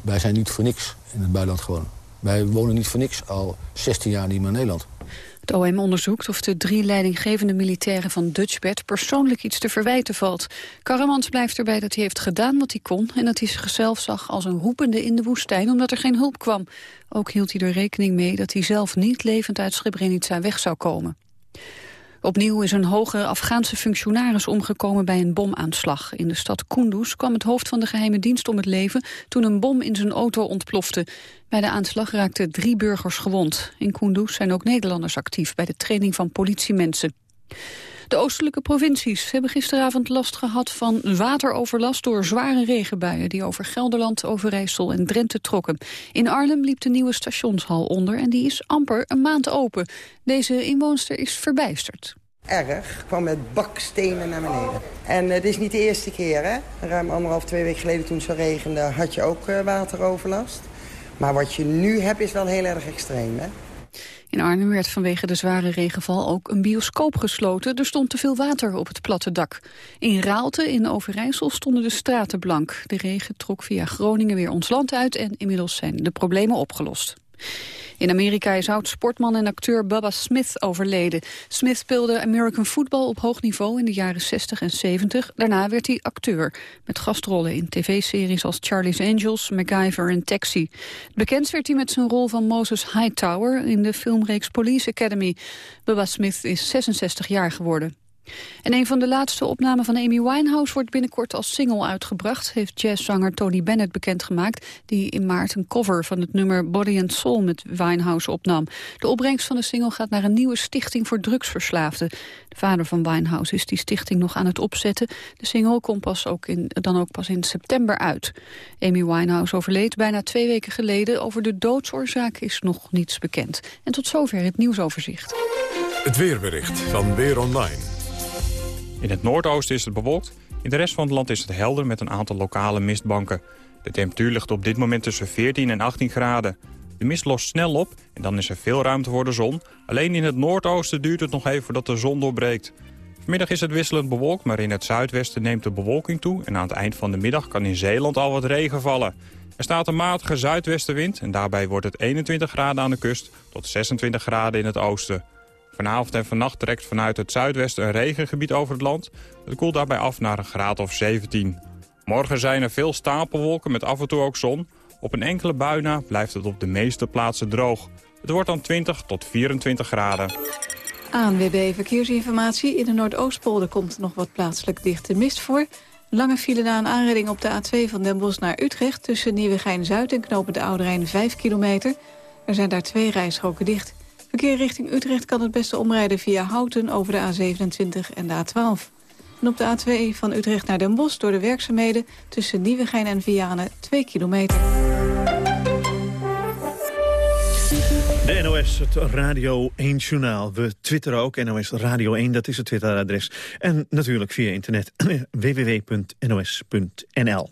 Wij zijn niet voor niks in het buitenland gewonnen. Wij wonen niet voor niks al 16 jaar niet meer in Nederland. Het OM onderzoekt of de drie leidinggevende militairen van Dutchbed persoonlijk iets te verwijten valt. Karamans blijft erbij dat hij heeft gedaan wat hij kon en dat hij zichzelf zag als een roepende in de woestijn omdat er geen hulp kwam. Ook hield hij er rekening mee dat hij zelf niet levend uit Srebrenica weg zou komen. Opnieuw is een hoge Afghaanse functionaris omgekomen bij een bomaanslag. In de stad Kunduz kwam het hoofd van de geheime dienst om het leven... toen een bom in zijn auto ontplofte. Bij de aanslag raakten drie burgers gewond. In Kunduz zijn ook Nederlanders actief bij de training van politiemensen. De oostelijke provincies hebben gisteravond last gehad van wateroverlast door zware regenbuien die over Gelderland, Overijssel en Drenthe trokken. In Arnhem liep de nieuwe stationshal onder en die is amper een maand open. Deze inwoonster is verbijsterd erg. kwam met bakstenen naar beneden. En dit is niet de eerste keer, hè? Ruim anderhalf, twee weken geleden toen het zo regende... had je ook uh, wateroverlast. Maar wat je nu hebt is wel heel erg extreem, hè? In Arnhem werd vanwege de zware regenval ook een bioscoop gesloten. Er stond te veel water op het platte dak. In Raalte in Overijssel stonden de straten blank. De regen trok via Groningen weer ons land uit en inmiddels zijn de problemen opgelost. In Amerika is oud-sportman en acteur Bubba Smith overleden. Smith speelde American football op hoog niveau in de jaren 60 en 70. Daarna werd hij acteur, met gastrollen in tv-series als Charlie's Angels, MacGyver en Taxi. Bekend werd hij met zijn rol van Moses Hightower in de filmreeks Police Academy. Bubba Smith is 66 jaar geworden. En een van de laatste opnamen van Amy Winehouse wordt binnenkort als single uitgebracht, heeft jazzzanger Tony Bennett bekendgemaakt, die in maart een cover van het nummer Body and Soul met Winehouse opnam. De opbrengst van de single gaat naar een nieuwe stichting voor drugsverslaafden. De vader van Winehouse is die stichting nog aan het opzetten. De single komt pas ook in, dan ook pas in september uit. Amy Winehouse overleed bijna twee weken geleden. Over de doodsoorzaak is nog niets bekend. En tot zover het nieuwsoverzicht. Het weerbericht van Weer Online. In het noordoosten is het bewolkt. In de rest van het land is het helder met een aantal lokale mistbanken. De temperatuur ligt op dit moment tussen 14 en 18 graden. De mist lost snel op en dan is er veel ruimte voor de zon. Alleen in het noordoosten duurt het nog even voordat de zon doorbreekt. Vanmiddag is het wisselend bewolkt, maar in het zuidwesten neemt de bewolking toe... en aan het eind van de middag kan in Zeeland al wat regen vallen. Er staat een matige zuidwestenwind en daarbij wordt het 21 graden aan de kust... tot 26 graden in het oosten. Vanavond en vannacht trekt vanuit het zuidwesten een regengebied over het land. Het koelt daarbij af naar een graad of 17. Morgen zijn er veel stapelwolken met af en toe ook zon. Op een enkele bui na blijft het op de meeste plaatsen droog. Het wordt dan 20 tot 24 graden. ANWB Verkeersinformatie. In de Noordoostpolder komt nog wat plaatselijk dichte mist voor. Lange file na een aanrijding op de A2 van Den Bosch naar Utrecht... tussen Nieuwegein-Zuid en Knopen de Oude Rijn 5 kilometer. Er zijn daar twee rijstroken dicht. Verkeer richting Utrecht kan het beste omrijden via Houten over de A27 en de A12. En op de A2 van Utrecht naar Den Bosch door de werkzaamheden... tussen Nieuwegein en Vianen 2 kilometer. De NOS, het Radio 1 Journaal. We twitteren ook, NOS Radio 1, dat is het Twitteradres. En natuurlijk via internet www.nos.nl.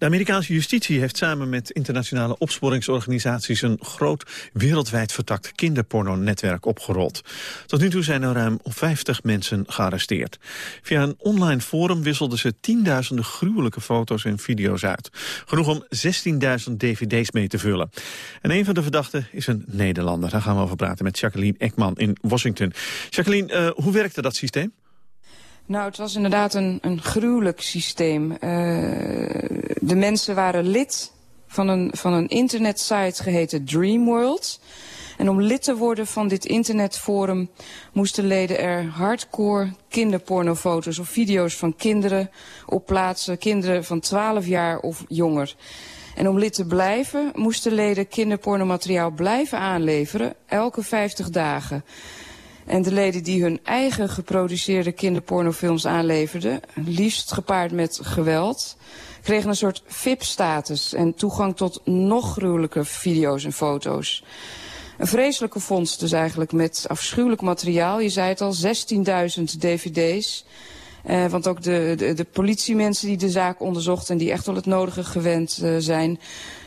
De Amerikaanse justitie heeft samen met internationale opsporingsorganisaties een groot wereldwijd vertakt kinderporno-netwerk opgerold. Tot nu toe zijn er ruim 50 mensen gearresteerd. Via een online forum wisselden ze tienduizenden gruwelijke foto's en video's uit. Genoeg om 16.000 dvd's mee te vullen. En een van de verdachten is een Nederlander. Daar gaan we over praten met Jacqueline Ekman in Washington. Jacqueline, uh, hoe werkte dat systeem? Nou, het was inderdaad een, een gruwelijk systeem. Uh, de mensen waren lid van een, van een internetsite geheten Dreamworld. En om lid te worden van dit internetforum moesten leden er hardcore kinderpornofoto's of video's van kinderen op plaatsen. Kinderen van 12 jaar of jonger. En om lid te blijven moesten leden kinderpornomateriaal blijven aanleveren elke 50 dagen. En de leden die hun eigen geproduceerde kinderpornofilms aanleverden, liefst gepaard met geweld, kregen een soort VIP-status en toegang tot nog gruwelijke video's en foto's. Een vreselijke vondst dus eigenlijk met afschuwelijk materiaal. Je zei het al, 16.000 dvd's. Eh, want ook de, de, de, politiemensen die de zaak onderzochten... en die echt wel het nodige gewend uh, zijn...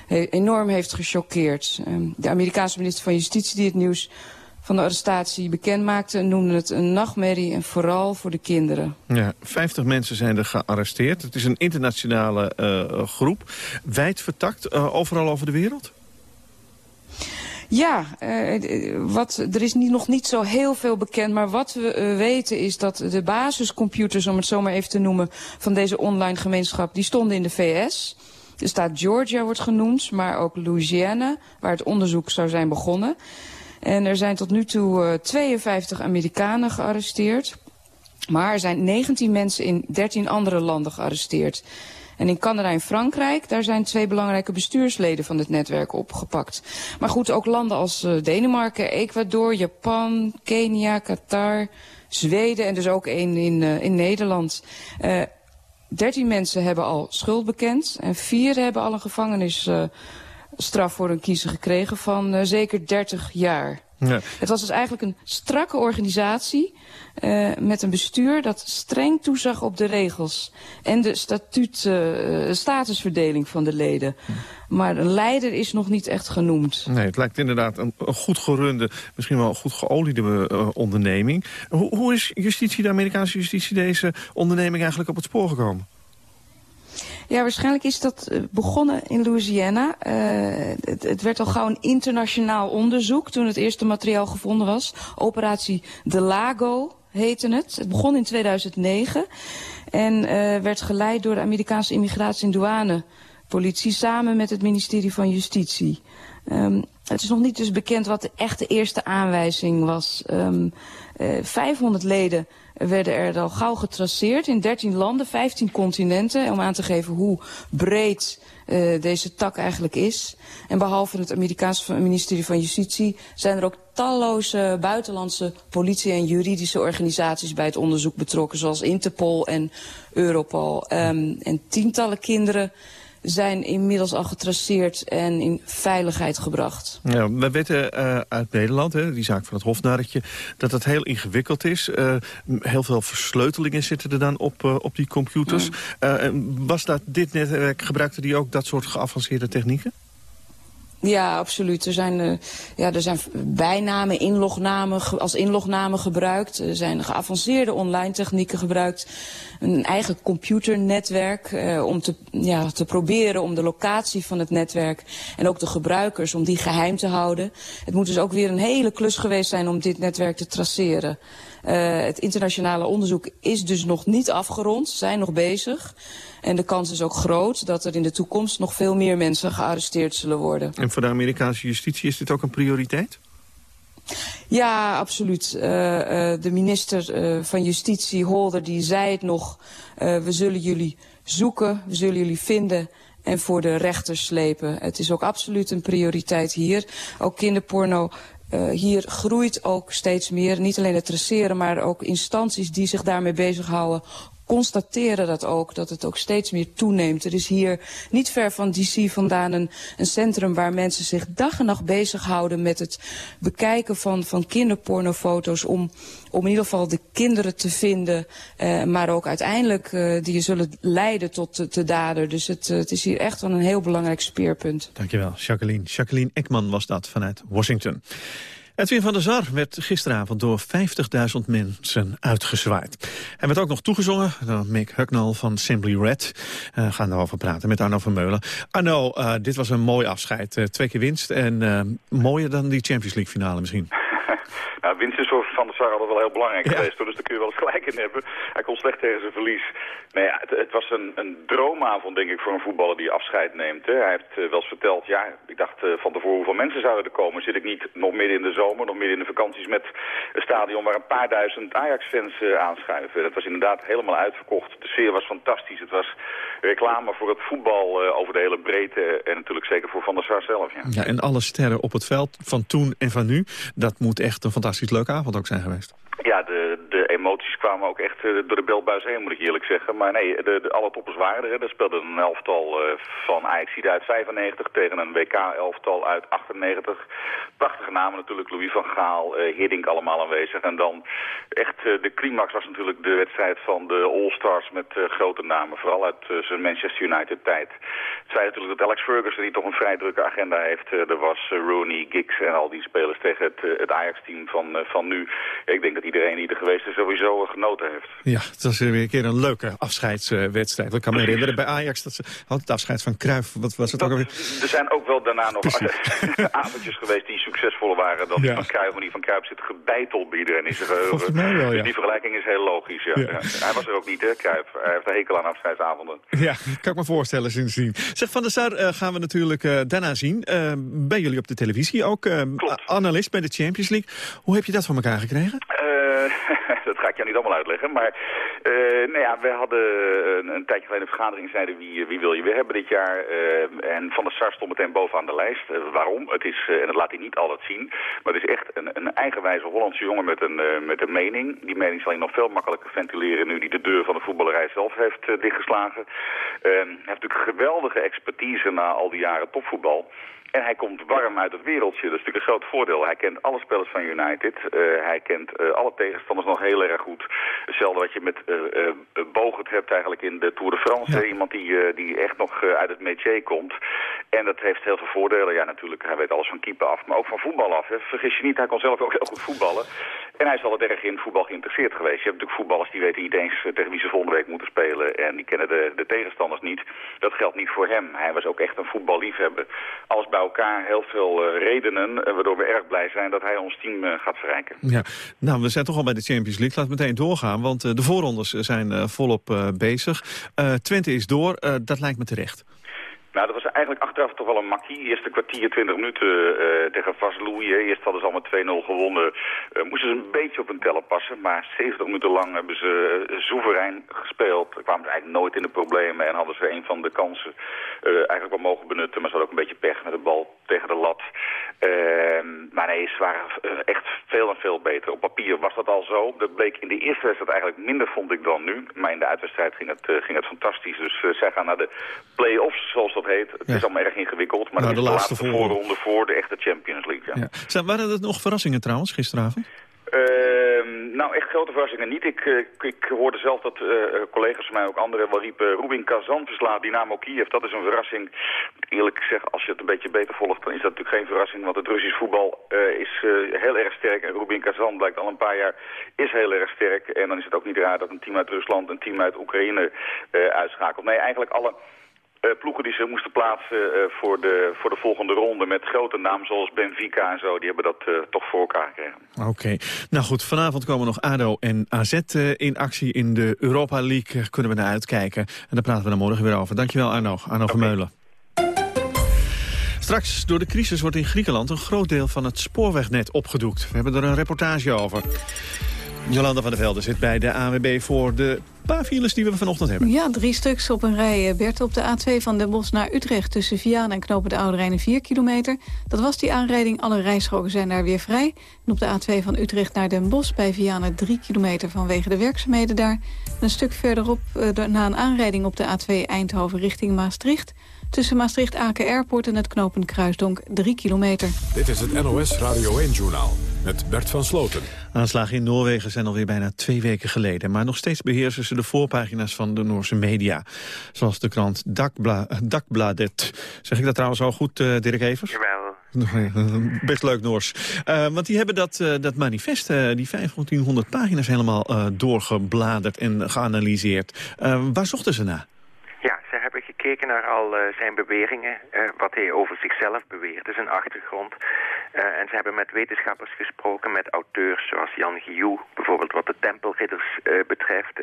Enorm heeft gechoqueerd. Uh, de Amerikaanse minister van Justitie die het nieuws van de arrestatie bekend maakte... noemde het een nachtmerrie en vooral voor de kinderen. Ja, 50 mensen zijn er gearresteerd. Het is een internationale uh, groep. Wijd vertakt, uh, overal over de wereld? Ja, uh, wat, er is niet, nog niet zo heel veel bekend. Maar wat we uh, weten is dat de basiscomputers, om het zo maar even te noemen... van deze online gemeenschap, die stonden in de VS. De staat Georgia wordt genoemd, maar ook Louisiana... waar het onderzoek zou zijn begonnen. En er zijn tot nu toe uh, 52 Amerikanen gearresteerd. Maar er zijn 19 mensen in 13 andere landen gearresteerd. En in Canada en Frankrijk, daar zijn twee belangrijke bestuursleden van het netwerk opgepakt. Maar goed, ook landen als uh, Denemarken, Ecuador, Japan, Kenia, Qatar, Zweden en dus ook één in, uh, in Nederland. Uh, 13 mensen hebben al schuld bekend en vier hebben al een gevangenis straf voor een kiezer gekregen van uh, zeker 30 jaar. Ja. Het was dus eigenlijk een strakke organisatie uh, met een bestuur dat streng toezag op de regels en de statuut, uh, statusverdeling van de leden. Maar een leider is nog niet echt genoemd. Nee, het lijkt inderdaad een, een goed gerunde, misschien wel een goed geoliede uh, onderneming. Hoe, hoe is justitie, de Amerikaanse justitie, deze onderneming eigenlijk op het spoor gekomen? Ja, waarschijnlijk is dat eh, begonnen in Louisiana. Uh, het, het, werd al gauw een internationaal onderzoek toen het eerste materiaal gevonden was. Operatie De Lago heette het. Het begon in 2009 en uh, werd geleid door de Amerikaanse immigratie- en douanepolitie samen met het ministerie van Justitie. Um, het is nog niet dus bekend wat de echte eerste aanwijzing was. Um, uh, 500 leden werden er al gauw getraceerd in 13 landen, 15 continenten. Om aan te geven hoe breed uh, deze tak eigenlijk is. En behalve het Amerikaanse ministerie van Justitie zijn er ook talloze buitenlandse politie- en juridische organisaties bij het onderzoek betrokken. Zoals Interpol en Europol. Um, en tientallen kinderen zijn inmiddels al getraceerd en in veiligheid gebracht. Ja, we weten uh, uit Nederland, hè, die zaak van het hofnarretje, dat het heel ingewikkeld is. Uh, heel veel versleutelingen zitten er dan op, uh, op die computers. Mm. was dat dit netwerk, gebruikte die ook dat soort geavanceerde technieken? Ja, absoluut. Er zijn, uh, ja, er zijn bijnamen, inlognamen als inlognamen gebruikt. Er zijn geavanceerde online technieken gebruikt. Een eigen computernetwerk uh, om te, ja, te proberen om de locatie van het netwerk en ook de gebruikers om die geheim te houden. Het moet dus ook weer een hele klus geweest zijn om dit netwerk te traceren. Uh, het internationale onderzoek is dus nog niet afgerond, zijn nog bezig. En de kans is ook groot dat er in de toekomst nog veel meer mensen gearresteerd zullen worden. En voor de Amerikaanse justitie is dit ook een prioriteit? Ja, absoluut. Uh, uh, de minister uh, van Justitie, Holder, die zei het nog. we zullen jullie zoeken, we zullen jullie vinden en voor de rechter slepen. Het is ook absoluut een prioriteit hier. Ook kinderporno Uh, hier groeit ook steeds meer, niet alleen het traceren, maar ook instanties die zich daarmee bezighouden constateren dat ook, dat het ook steeds meer toeneemt. Er is hier niet ver van DC vandaan een, een centrum waar mensen zich dag en nacht bezighouden met het bekijken van, van kinderpornofoto's om, om in ieder geval de kinderen te vinden, uh, maar ook uiteindelijk uh, die zullen leiden tot de, de dader. Dus het, uh, het is hier echt wel een heel belangrijk speerpunt. Dankjewel, Jacqueline. Jacqueline Ekman was dat vanuit Washington. Edwin van der Sar werd gisteravond door 50.000 mensen uitgezwaaid. Hij werd ook nog toegezongen door Mick Hucknall van Simply Red. Uh, we gaan daarover praten met Arno Vermeulen. Arno, uh, dit was een mooi afscheid. Uh, twee keer winst en mooier dan die Champions League finale misschien. Nou, winst is voor Van der Sar altijd wel heel belangrijk ja. geweest. Hoor. Dus daar kun je wel eens gelijk in hebben. Hij kon slecht tegen zijn verlies. Nee, ja, het, het, was een, een droomavond, denk ik, voor een voetballer die afscheid neemt. Hè. Hij heeft uh, wel eens verteld, ja, ik dacht uh, van tevoren hoeveel mensen zouden er komen. Zit ik niet nog midden in de zomer, nog midden in de vakanties met een stadion waar een paar duizend Ajax-fans uh, aanschuiven. Dat was inderdaad helemaal uitverkocht. De sfeer was fantastisch. Het was reclame voor het voetbal over de hele breedte. En natuurlijk zeker voor Van der Sar zelf. Ja. ja, en alle sterren op het veld van toen en van nu. Dat moet echt een fantastisch leuke avond ook zijn geweest. Ja, de, kwamen ook echt uh, door de belbuis heen, moet ik eerlijk zeggen. Maar nee, de, de, alle toppers waren er. Er speelde een elftal uh, van Ajax uit 95 tegen een WK-elftal uit 98. Prachtige namen natuurlijk, Louis van Gaal, uh, Hiddink allemaal aanwezig. En dan echt de climax was natuurlijk de wedstrijd van de All-Stars met grote namen. Vooral uit zijn Manchester United-tijd. Het zei natuurlijk dat Alex Ferguson, die toch een vrij drukke agenda heeft. er was Rooney, Giggs en al die spelers tegen het, het Ajax-team van, van nu. Ik denk dat iedereen die er geweest is sowieso genoten heeft. Ja, het was weer een keer een leuke afscheidswedstrijd. Ik kan me herinneren bij Ajax, dat ze had het afscheid van Cruijff. Wat was het dat, ook alweer? Er zijn ook wel daarna nog avondjes geweest die succesvoller waren dan ja. die van Cruijff. Maar die van Cruijff zit gebeiteld bij iedereen in zijn geheugen. Mij wel, ja. Dus die vergelijking is heel logisch, ja. ja. Hij was er ook niet, hè, Cruijff. Hij heeft een hekel aan afscheidsavonden. Ja, kan ik me voorstellen sindsdien. Zeg, Van der Sar uh, gaan we natuurlijk uh, daarna zien. Uh, bij jullie op de televisie ook. analist bij de Champions League. Hoe heb je dat voor elkaar gekregen? Ik jou niet allemaal uitleggen. Maar uh, nou ja, we hadden een, een tijdje geleden een vergadering zeiden wie, wie wil je weer hebben dit jaar. Uh, en Van der Sar stond meteen bovenaan de lijst. Waarom? Het is, en dat laat hij niet altijd zien, maar het is echt een, een eigenwijze Hollandse jongen met een, met een mening. Die mening zal hij nog veel makkelijker ventileren nu hij de deur van de voetballerij zelf heeft dichtgeslagen. hij heeft natuurlijk geweldige expertise na al die jaren topvoetbal. En hij komt warm uit het wereldje. Dat is natuurlijk een groot voordeel. Hij kent alle spelers van United. Uh, hij kent uh, alle tegenstanders nog heel erg goed. Hetzelfde wat je met uh, Bogert hebt eigenlijk in de Tour de France. Ja. Iemand die, die echt nog uit het métier komt. En dat heeft heel veel voordelen. Ja, natuurlijk, hij weet alles van keeper af, maar ook van voetbal af. Hè. Vergis je niet, hij kon zelf ook heel goed voetballen. En hij is altijd erg in voetbal geïnteresseerd geweest. Je hebt natuurlijk voetballers die weten niet eens tegen wie ze volgende week moeten spelen. En die kennen de, de tegenstanders niet. Dat geldt niet voor hem. Hij was ook echt een voetballiefhebber. Alles bij elkaar heel veel uh, redenen, uh, waardoor we erg blij zijn dat hij ons team uh, gaat verrijken. Ja, nou, we zijn toch al bij de Champions League. Laat meteen doorgaan, want de voorrondes zijn volop bezig. Twente is door, dat lijkt me terecht. Nou, dat was eigenlijk achteraf toch wel een makkie. Eerste kwartier, 20 minuten uh, tegen Vaslui. Eerst hadden ze allemaal 2-0 gewonnen. Uh, moesten ze een beetje op hun tellen passen. Maar 70 minuten lang hebben ze uh, soeverein gespeeld. Kwamen ze eigenlijk nooit in de problemen. En hadden ze een van de kansen eigenlijk wel mogen benutten. Maar ze hadden ook een beetje pech met de bal tegen de lat. Ehm, maar nee, ze waren echt veel en veel beter. Op papier was dat al zo. Dat bleek in de eerste wedstrijd eigenlijk minder, vond ik, dan nu. Maar in de uitwedstrijd ging het, ging het fantastisch. Dus zij gaan naar de play-offs, zoals dat heet. Het ja. is allemaal erg ingewikkeld, maar nou, dat is de, laatste, laatste voorronde voor de echte Champions League. Ja. Waren er nog verrassingen trouwens gisteravond? Uh, nou, echt grote verrassingen niet. Ik, uh, ik hoorde zelf dat uh, collega's van mij, ook anderen, wel riepen... Rubin Kazan verslaat Dynamo Kiev. Dat is een verrassing. Eerlijk gezegd, als je het een beetje beter volgt... dan is dat natuurlijk geen verrassing. Want het Russisch voetbal is heel erg sterk. En Rubin Kazan blijkt al een paar jaar is heel erg sterk. En dan is het ook niet raar dat een team uit Rusland... een team uit Oekraïne uitschakelt. Nee, eigenlijk alle ploegen die ze moesten plaatsen uh, voor, de, voor de volgende ronde met grote namen zoals Benfica en zo, die hebben dat uh, toch voor elkaar gekregen. Oké. Okay. Nou goed, vanavond komen nog ADO en AZ in actie in de Europa League. Kunnen we naar uitkijken. En daar praten we dan morgen weer over. Dankjewel Arno. Arno okay. Vermeulen. Straks door de crisis wordt in Griekenland een groot deel van het spoorwegnet opgedoekt. We hebben er een reportage over. Jolanda van der Velde zit bij de AWB voor de paar files die we vanochtend hebben. Ja, drie stuks op een rij. Bert op de A2 van Den Bosch naar Utrecht... tussen Vianen en Knopen de Oude Rijn 4 kilometer. Dat was die aanrijding. Alle rijstroken zijn daar weer vrij. En op de A2 van Utrecht naar Den Bosch bij Vianen 3 kilometer... vanwege de werkzaamheden daar. een stuk verderop, uh, na een aanrijding op de A2 Eindhoven richting Maastricht... Tussen Maastricht-Aken Airport en het knooppunt Kruisdonk 3 kilometer. Dit is het NOS Radio 1-journaal met Bert van Sloten. Aanslagen in Noorwegen zijn alweer bijna twee weken geleden. Maar nog steeds beheersen ze de voorpagina's van de Noorse media. Zoals de krant Dakbla Dakbladet. Zeg ik dat trouwens al goed, uh, Dirk Evers? Jawel. Best leuk Noors. Uh, want die hebben dat, uh, dat manifest, die 1500 pagina's helemaal doorgebladerd en geanalyseerd. waar zochten ze naar? Gekeken naar al uh, zijn beweringen, uh, wat hij over zichzelf beweert, zijn achtergrond. Uh, en ze hebben met wetenschappers gesproken, met auteurs zoals Jan Guillou, bijvoorbeeld wat de tempelridders betreft.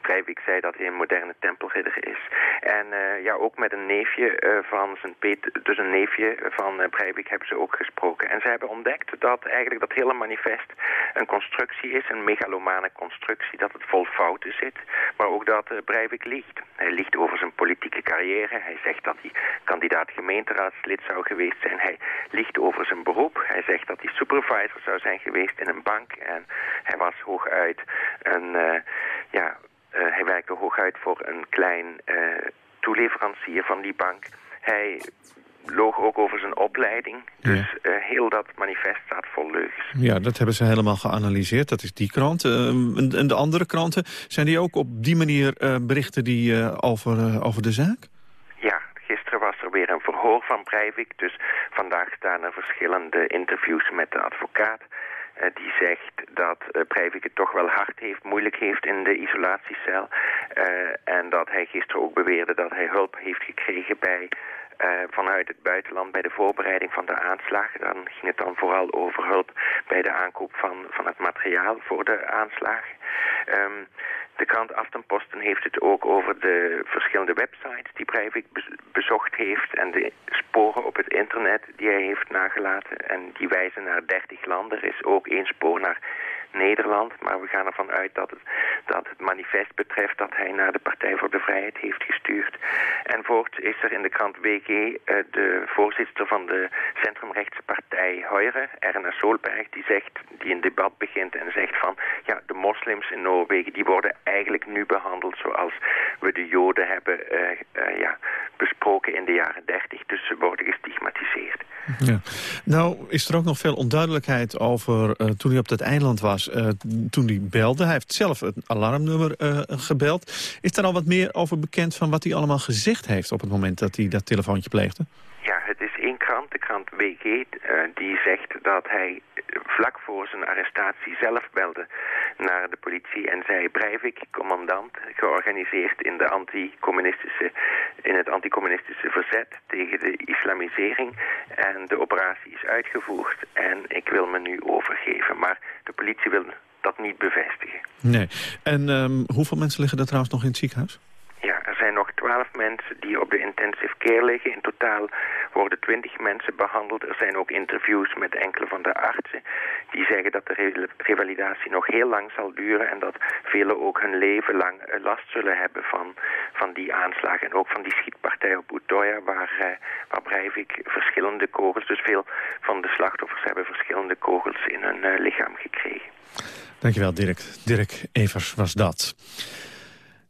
Breivik zei dat hij een moderne tempelridder is. En ja, ook met een neefje van zijn Peet, dus een neefje van Breivik hebben ze ook gesproken. En ze hebben ontdekt dat eigenlijk dat hele manifest een constructie is, een megalomane constructie, dat het vol fouten zit, maar ook dat Breivik liegt. Hij liegt over zijn politieke carrière. Hij zegt dat hij kandidaat gemeenteraadslid zou geweest zijn. Hij liegt over zijn beroep. Hij zegt dat hij supervisor zou zijn geweest in een bank. En hij was hooguit een... Uh, ja, uh, hij werkte hooguit voor een klein uh, toeleverancier van die bank. Hij loog ook over zijn opleiding. Dus ja. uh, heel dat manifest staat vol leugens. Ja, dat hebben ze helemaal geanalyseerd. Dat is die krant. Uh, en de andere kranten, zijn die ook op die manier uh, berichten die over, over de zaak? Ja, gisteren was er weer een verhoor van Breivik. Dus vandaag staan er verschillende interviews met de advocaat. Uh, die zegt dat uh, Breivik het toch wel hard heeft, moeilijk heeft in de isolatiecel. Uh, en dat hij gisteren ook beweerde dat hij hulp heeft gekregen bij uh, vanuit het buitenland bij de voorbereiding van de aanslagen. Dan ging het dan vooral over hulp bij de aankoop van, van het materiaal voor de aanslagen. Um, de krant Aftenposten heeft het ook over de verschillende websites die Breivik bezocht heeft en de sporen op het internet die hij heeft nagelaten. En die wijzen naar 30 landen. Er is ook één spoor naar Nederland. Maar we gaan ervan uit dat het, dat het manifest betreft dat hij naar de Partij voor de Vrijheid heeft gestuurd. En voort is er in de krant WG eh, de voorzitter van de centrumrechtse partij Heure, Erna Solberg, die zegt, die een debat begint en zegt van, ja, de moslims in Noorwegen, die worden eigenlijk nu behandeld zoals we de joden hebben uh, uh, ja, besproken in de jaren dertig. Dus ze worden. Ja. Nou, is er ook nog veel onduidelijkheid over toen hij op dat eiland was uh, toen hij belde. Hij heeft zelf een alarmnummer uh, gebeld. Is er al wat meer over bekend van wat hij allemaal gezegd heeft... op het moment dat hij dat telefoontje pleegde? WG, uh, die zegt dat hij vlak voor zijn arrestatie zelf belde naar de politie en zei Breivik, commandant, georganiseerd in, de anti-communistische, in het anticommunistische verzet tegen de islamisering en de operatie is uitgevoerd en ik wil me nu overgeven. Maar de politie wil dat niet bevestigen. Nee. En um, hoeveel mensen liggen er trouwens nog in het ziekenhuis? Ja, er zijn nog twaalf mensen die op de intensive care liggen. In totaal worden twintig mensen behandeld. Er zijn ook interviews met enkele van de artsen die zeggen dat de revalidatie nog heel lang zal duren en dat velen ook hun leven lang eh, last zullen hebben van, van die aanslagen. En ook van die schietpartij op Utoya waar, uh, waar verschillende kogels, dus veel van de slachtoffers hebben verschillende kogels in hun uh, lichaam gekregen. Dankjewel Dirk. Dirk Evers was dat.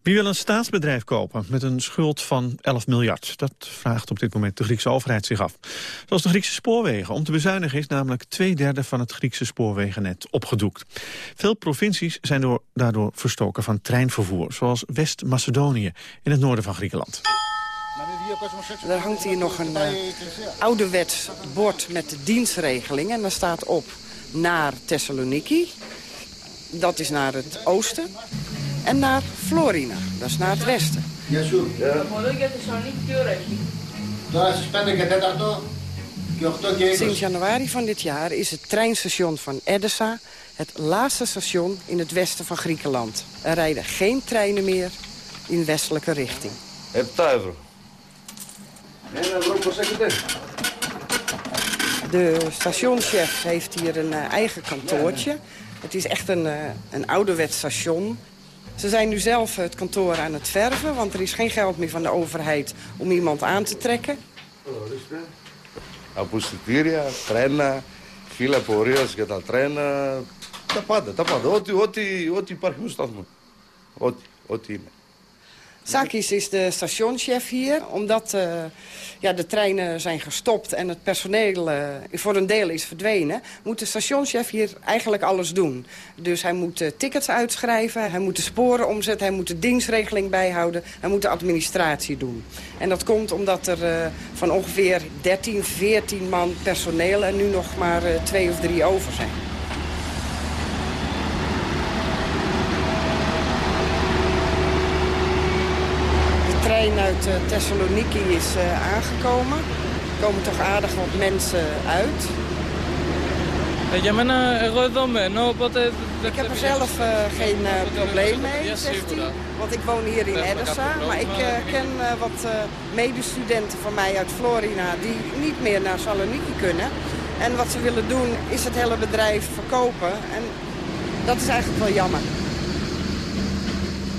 Wie wil een staatsbedrijf kopen met een schuld van 11 miljard? Dat vraagt op dit moment de Griekse overheid zich af. Zoals de Griekse spoorwegen. Om te bezuinigen is namelijk twee derde van het Griekse spoorwegennet opgedoekt. Veel provincies zijn door, daardoor verstoken van treinvervoer. Zoals West-Macedonië in het noorden van Griekenland. Er hangt hier nog een uh, ouderwets bord met de dienstregeling. En daar staat op naar Thessaloniki. Dat is naar het oosten en naar Florina. Dat is naar het westen. Sinds januari van dit jaar is het treinstation van Edessa het laatste station in het westen van Griekenland. Er rijden geen treinen meer in westelijke richting. 7 euro. De stationschef heeft hier een uh, eigen kantoortje. Het is echt een, uh, een ouderwets station. Ze zijn nu zelf het kantoor aan het verven, want er is geen geld meer van de overheid om iemand aan te trekken. Αποστητήρια, τρένα, φύλλα πορείας για τα τρένα, τα πάντα, τα πάντα. Ό,τι, ό,τι, ό,τι υπάρχει στο σταθμό. Ό,τι, ό,τι είναι. Sakis is de stationschef hier, omdat uh, ja, de treinen zijn gestopt en het personeel uh, voor een deel is verdwenen, moet de stationschef hier eigenlijk alles doen. Dus hij moet uh, tickets uitschrijven, hij moet de sporen omzetten, hij moet de dienstregeling bijhouden, hij moet de administratie doen. En dat komt omdat er van ongeveer 13, 14 man personeel er nu nog maar twee of drie over zijn. trein uit eh, Thessaloniki is eh, aangekomen. Er komen toch aardig wat mensen uit. Ik heb er zelf eh, geen probleem mee, zegt hij. Want ik woon hier in Edessa. Maar ik ken wat medestudenten van mij uit Florina die niet meer naar Saloniki kunnen. En wat ze willen doen is het hele bedrijf verkopen. En dat is eigenlijk wel jammer.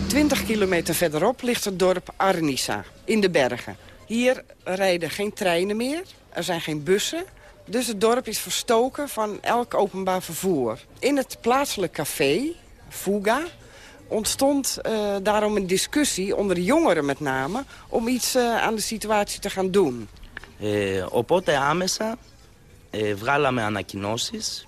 20 kilometer verderop ligt het dorp Arnissa, in de bergen. Hier rijden geen treinen meer, er zijn geen bussen. Dus het dorp is verstoken van elk openbaar vervoer. In het plaatselijk café, Fuga, ontstond uh, daarom een discussie, onder jongeren met name... om iets uh, aan de situatie te gaan doen. Ε, οπότε άμεσα ε, βγάλαμε ανακοινώσεις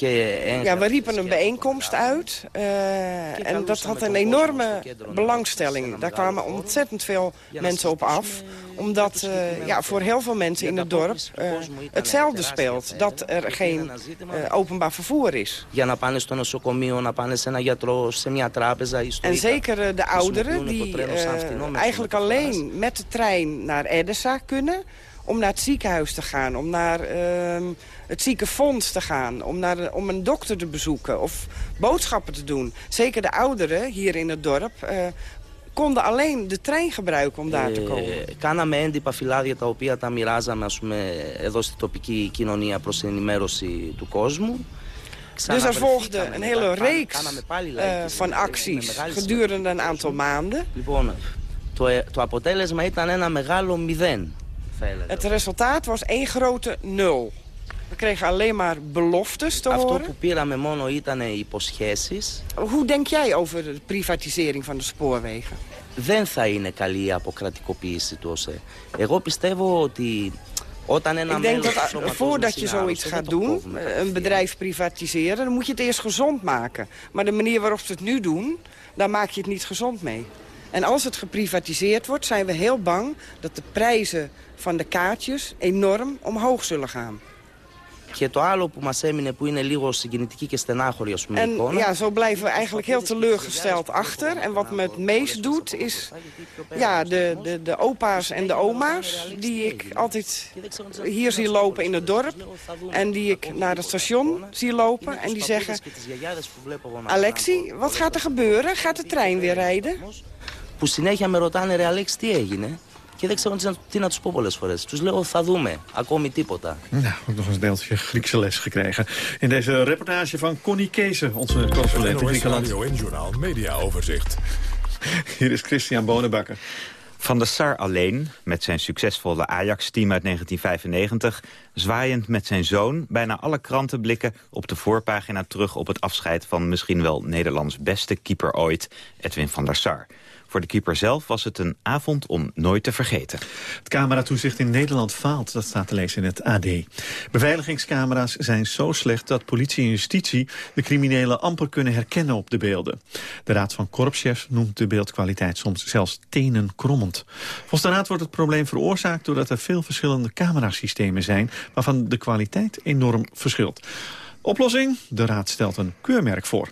ja, we riepen een bijeenkomst uit. Uh, en dat had een enorme belangstelling. Daar kwamen ontzettend veel mensen op af. Omdat uh, ja, voor heel veel mensen in het dorp uh, hetzelfde speelt. Dat er geen openbaar vervoer is. En zeker de ouderen die eigenlijk alleen met de trein naar Edessa kunnen om naar het ziekenhuis te gaan, om naar uh, het ziekenfonds te gaan... Om, naar, om een dokter te bezoeken of boodschappen te doen. Zeker de ouderen hier in het dorp... Uh, konden alleen de trein gebruiken om daar te komen. Ε, κάναμε έντυπα φυλάδια τα οποία τα μοιράζαμε ας πούμε, εδώ στην τοπική κοινωνία προς την ενημέρωση του κόσμου. Dus er volgde een hele reeks uh, van acties gedurende een aantal maanden. Λοιπόν, το, το αποτέλεσμα ήταν ένα μεγάλο μηδέn. Het resultaat was één grote nul. We kregen alleen maar beloftes te horen. Hoe denk jij over de privatisering van de spoorwegen? Δεν θα είναι καλή η αποκρατικοποίηση του ΟΣΕ. Εγώ πιστεύω ότι όταν ένα Ik denk dat voordat je zoiets gaat doen, een bedrijf privatiseren, dan moet je het eerst gezond maken. Maar de manier waarop ze het nu doen, daar maak je het niet gezond mee. En als het geprivatiseerd wordt, zijn we heel bang dat de prijzen van de kaartjes enorm omhoog zullen gaan. Και το άλλο που μας έμεινε που είναι λίγο συγκινητική και στενάχωρη als πούμε, En εικόνα... ja, zo blijven we eigenlijk heel teleurgesteld achter. En wat me het meest doet is ja, de, de, de opa's en de oma's... die ik altijd hier zie lopen in het dorp. En die ik naar het station zie lopen. En die zeggen... Alexi, wat gaat er gebeuren? Gaat de trein weer rijden? Που συνέχεια με ρωτάνε ρε Αλέξη τι έγινε. Και δεν ξέρω τι να, τι να τους πω πολλές φορές. Τους λέω θα δούμε, ακόμη τίποτα. Nou, ook nog een deeltje Griekse les gekregen. In deze reportage van Connie Kees, onze correspondent in Griekenland. Radio en Journaal Media Overzicht. Hier is Christian Bonenbakker. Van der Sar alleen, met zijn succesvolle Ajax-team uit 1995... zwaaiend met zijn zoon, bijna alle kranten blikken op de voorpagina terug... op het afscheid van misschien wel Nederlands beste keeper ooit, Edwin van der Sar. Voor de keeper zelf was het een avond om nooit te vergeten. Het cameratoezicht in Nederland faalt, dat staat te lezen in het AD. Beveiligingscamera's zijn zo slecht dat politie en justitie... de criminelen amper kunnen herkennen op de beelden. De Raad van Korpschefs noemt de beeldkwaliteit soms zelfs tenenkrommend. Volgens de Raad wordt het probleem veroorzaakt... doordat er veel verschillende camerasystemen zijn... waarvan de kwaliteit enorm verschilt. Oplossing? De Raad stelt een keurmerk voor.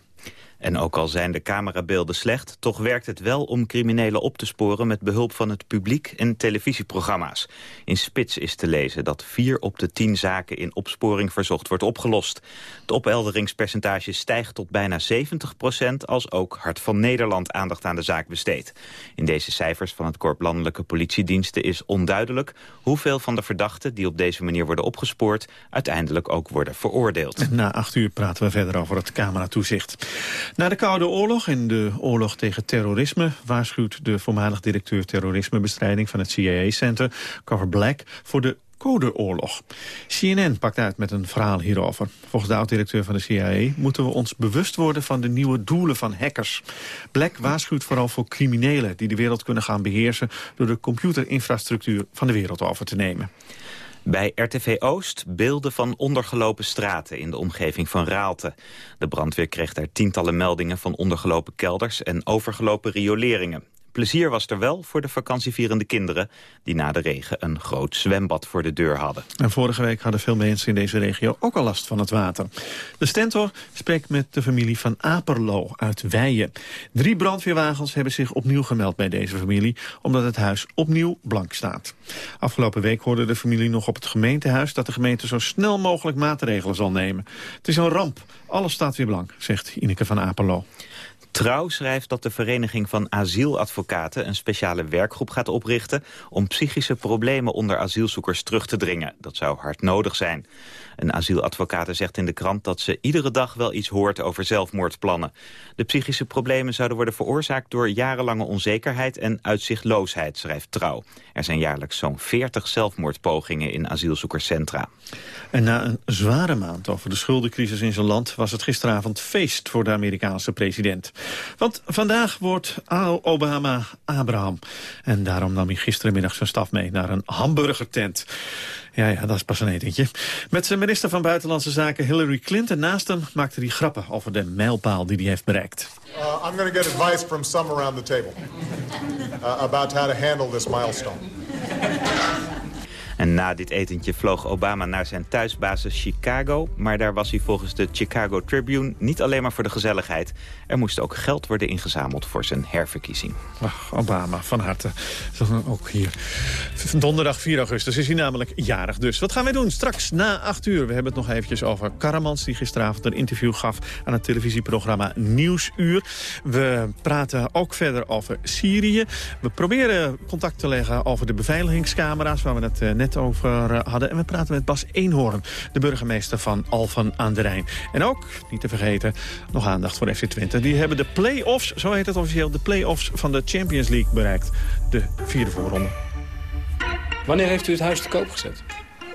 En ook al zijn de camerabeelden slecht... toch werkt het wel om criminelen op te sporen... met behulp van het publiek en televisieprogramma's. In Spits is te lezen dat vier op de tien zaken... in opsporing verzocht wordt opgelost. Het ophelderingspercentage stijgt tot bijna 70 procent... als ook Hart van Nederland aandacht aan de zaak besteedt. In deze cijfers van het Korp Landelijke Politiediensten is onduidelijk... hoeveel van de verdachten die op deze manier worden opgespoord... uiteindelijk ook worden veroordeeld. Na acht uur praten we verder over het cameratoezicht. Na de Koude Oorlog en de oorlog tegen terrorisme... waarschuwt de voormalig directeur terrorismebestrijding van het CIA-center... Cover Black voor de Codeoorlog. CNN pakt uit met een verhaal hierover. Volgens de oud-directeur van de CIA moeten we ons bewust worden van de nieuwe doelen van hackers. Black waarschuwt vooral voor criminelen die de wereld kunnen gaan beheersen... door de computerinfrastructuur van de wereld over te nemen. Bij RTV Oost beelden van ondergelopen straten in de omgeving van Raalte. De brandweer kreeg daar tientallen meldingen van ondergelopen kelders en overgelopen rioleringen. Plezier was er wel voor de vakantievierende kinderen... die na de regen een groot zwembad voor de deur hadden. En vorige week hadden veel mensen in deze regio ook al last van het water. De Stentor spreekt met de familie van Aperlo uit Weijen. Drie brandweerwagens hebben zich opnieuw gemeld bij deze familie... omdat het huis opnieuw blank staat. Afgelopen week hoorde de familie nog op het gemeentehuis... dat de gemeente zo snel mogelijk maatregelen zal nemen. Het is een ramp. Alles staat weer blank, zegt Ineke van Aperlo. Trouw schrijft dat de Vereniging van Asieladvocaten een speciale werkgroep gaat oprichten om psychische problemen onder asielzoekers terug te dringen. Dat zou hard nodig zijn. Een asieladvocaat zegt in de krant dat ze iedere dag wel iets hoort over zelfmoordplannen. De psychische problemen zouden worden veroorzaakt door jarenlange onzekerheid en uitzichtloosheid, schrijft Trouw. Er zijn jaarlijks zo'n 40 zelfmoordpogingen in asielzoekerscentra. En na een zware maand over de schuldencrisis in zijn land... was het gisteravond feest voor de Amerikaanse president. Want vandaag wordt Obama Abraham. En daarom nam hij gisterenmiddag zijn staf mee naar een hamburgertent. Ja, ja, dat is pas een etentje. Met zijn minister van Buitenlandse Zaken Hillary Clinton naast hem... maakte hij grappen over de mijlpaal die hij heeft bereikt. Uh, I'm going to get advice from some around the table... Uh, about how to handle this milestone. En na dit etentje vloog Obama naar zijn thuisbasis Chicago. Maar daar was hij volgens de Chicago Tribune niet alleen maar voor de gezelligheid. Er moest ook geld worden ingezameld voor zijn herverkiezing. Ach, Obama, van harte. Ook hier. Donderdag 4 augustus is hij namelijk jarig dus. Wat gaan wij doen? Straks na 8 uur. We hebben het nog eventjes over Karamans... die gisteravond een interview gaf aan het televisieprogramma Nieuwsuur. We praten ook verder over Syrië. We proberen contact te leggen over de beveiligingscamera's... waar we het net over hadden. En we praten met Bas Eenhoorn, de burgemeester van Alphen aan de Rijn. En ook, niet te vergeten, nog aandacht voor FC Twente. Die hebben de play-offs, zo heet het officieel, de play-offs van de Champions League bereikt. De vierde voorronde. Wanneer heeft u het huis te koop gezet?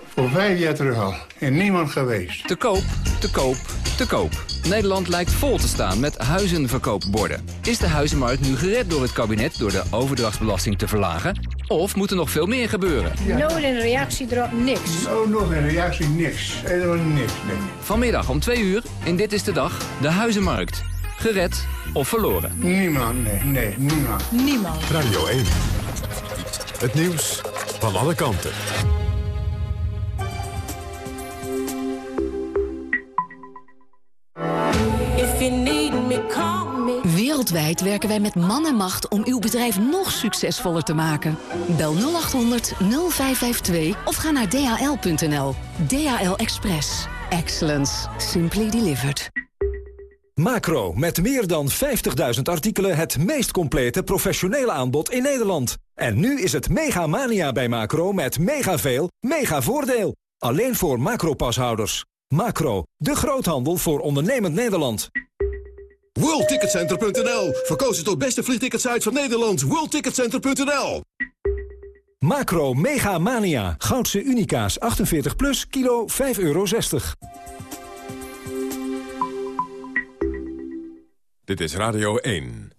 Voor vijf jaar terug al. En niemand geweest. Te koop, te koop, te koop. Nederland lijkt vol te staan met huizenverkoopborden. Is de huizenmarkt nu gered door het kabinet door de overdrachtsbelasting te verlagen? Of moet er nog veel meer gebeuren? Ja. Nooit een reactie erop, niks. Oh, nog een reactie, niks. Helemaal niks, nee. Vanmiddag om twee uur in Dit is de Dag, de Huizenmarkt. Gered of verloren? Niemand, nee, nee, niemand. Niemand. Radio 1. Het nieuws van alle kanten. Wereldwijd werken wij met man en macht om uw bedrijf nog succesvoller te maken. Bel 0800 0552 of ga naar dhl.nl. DHL Express. Excellence. Simply delivered. Macro, met meer dan 50.000 artikelen het meest complete professionele aanbod in Nederland. En nu is het mega mania bij Macro met mega veel, mega voordeel. Alleen voor Macro-pashouders. Macro, de groothandel voor ondernemend Nederland. WorldTicketCenter.nl Verkozen tot beste vliegticketsite van Nederland. WorldTicketCenter.nl Macro Mega Mania. Goudse Unica's 48 plus, kilo 5,60 euro. Dit is Radio 1.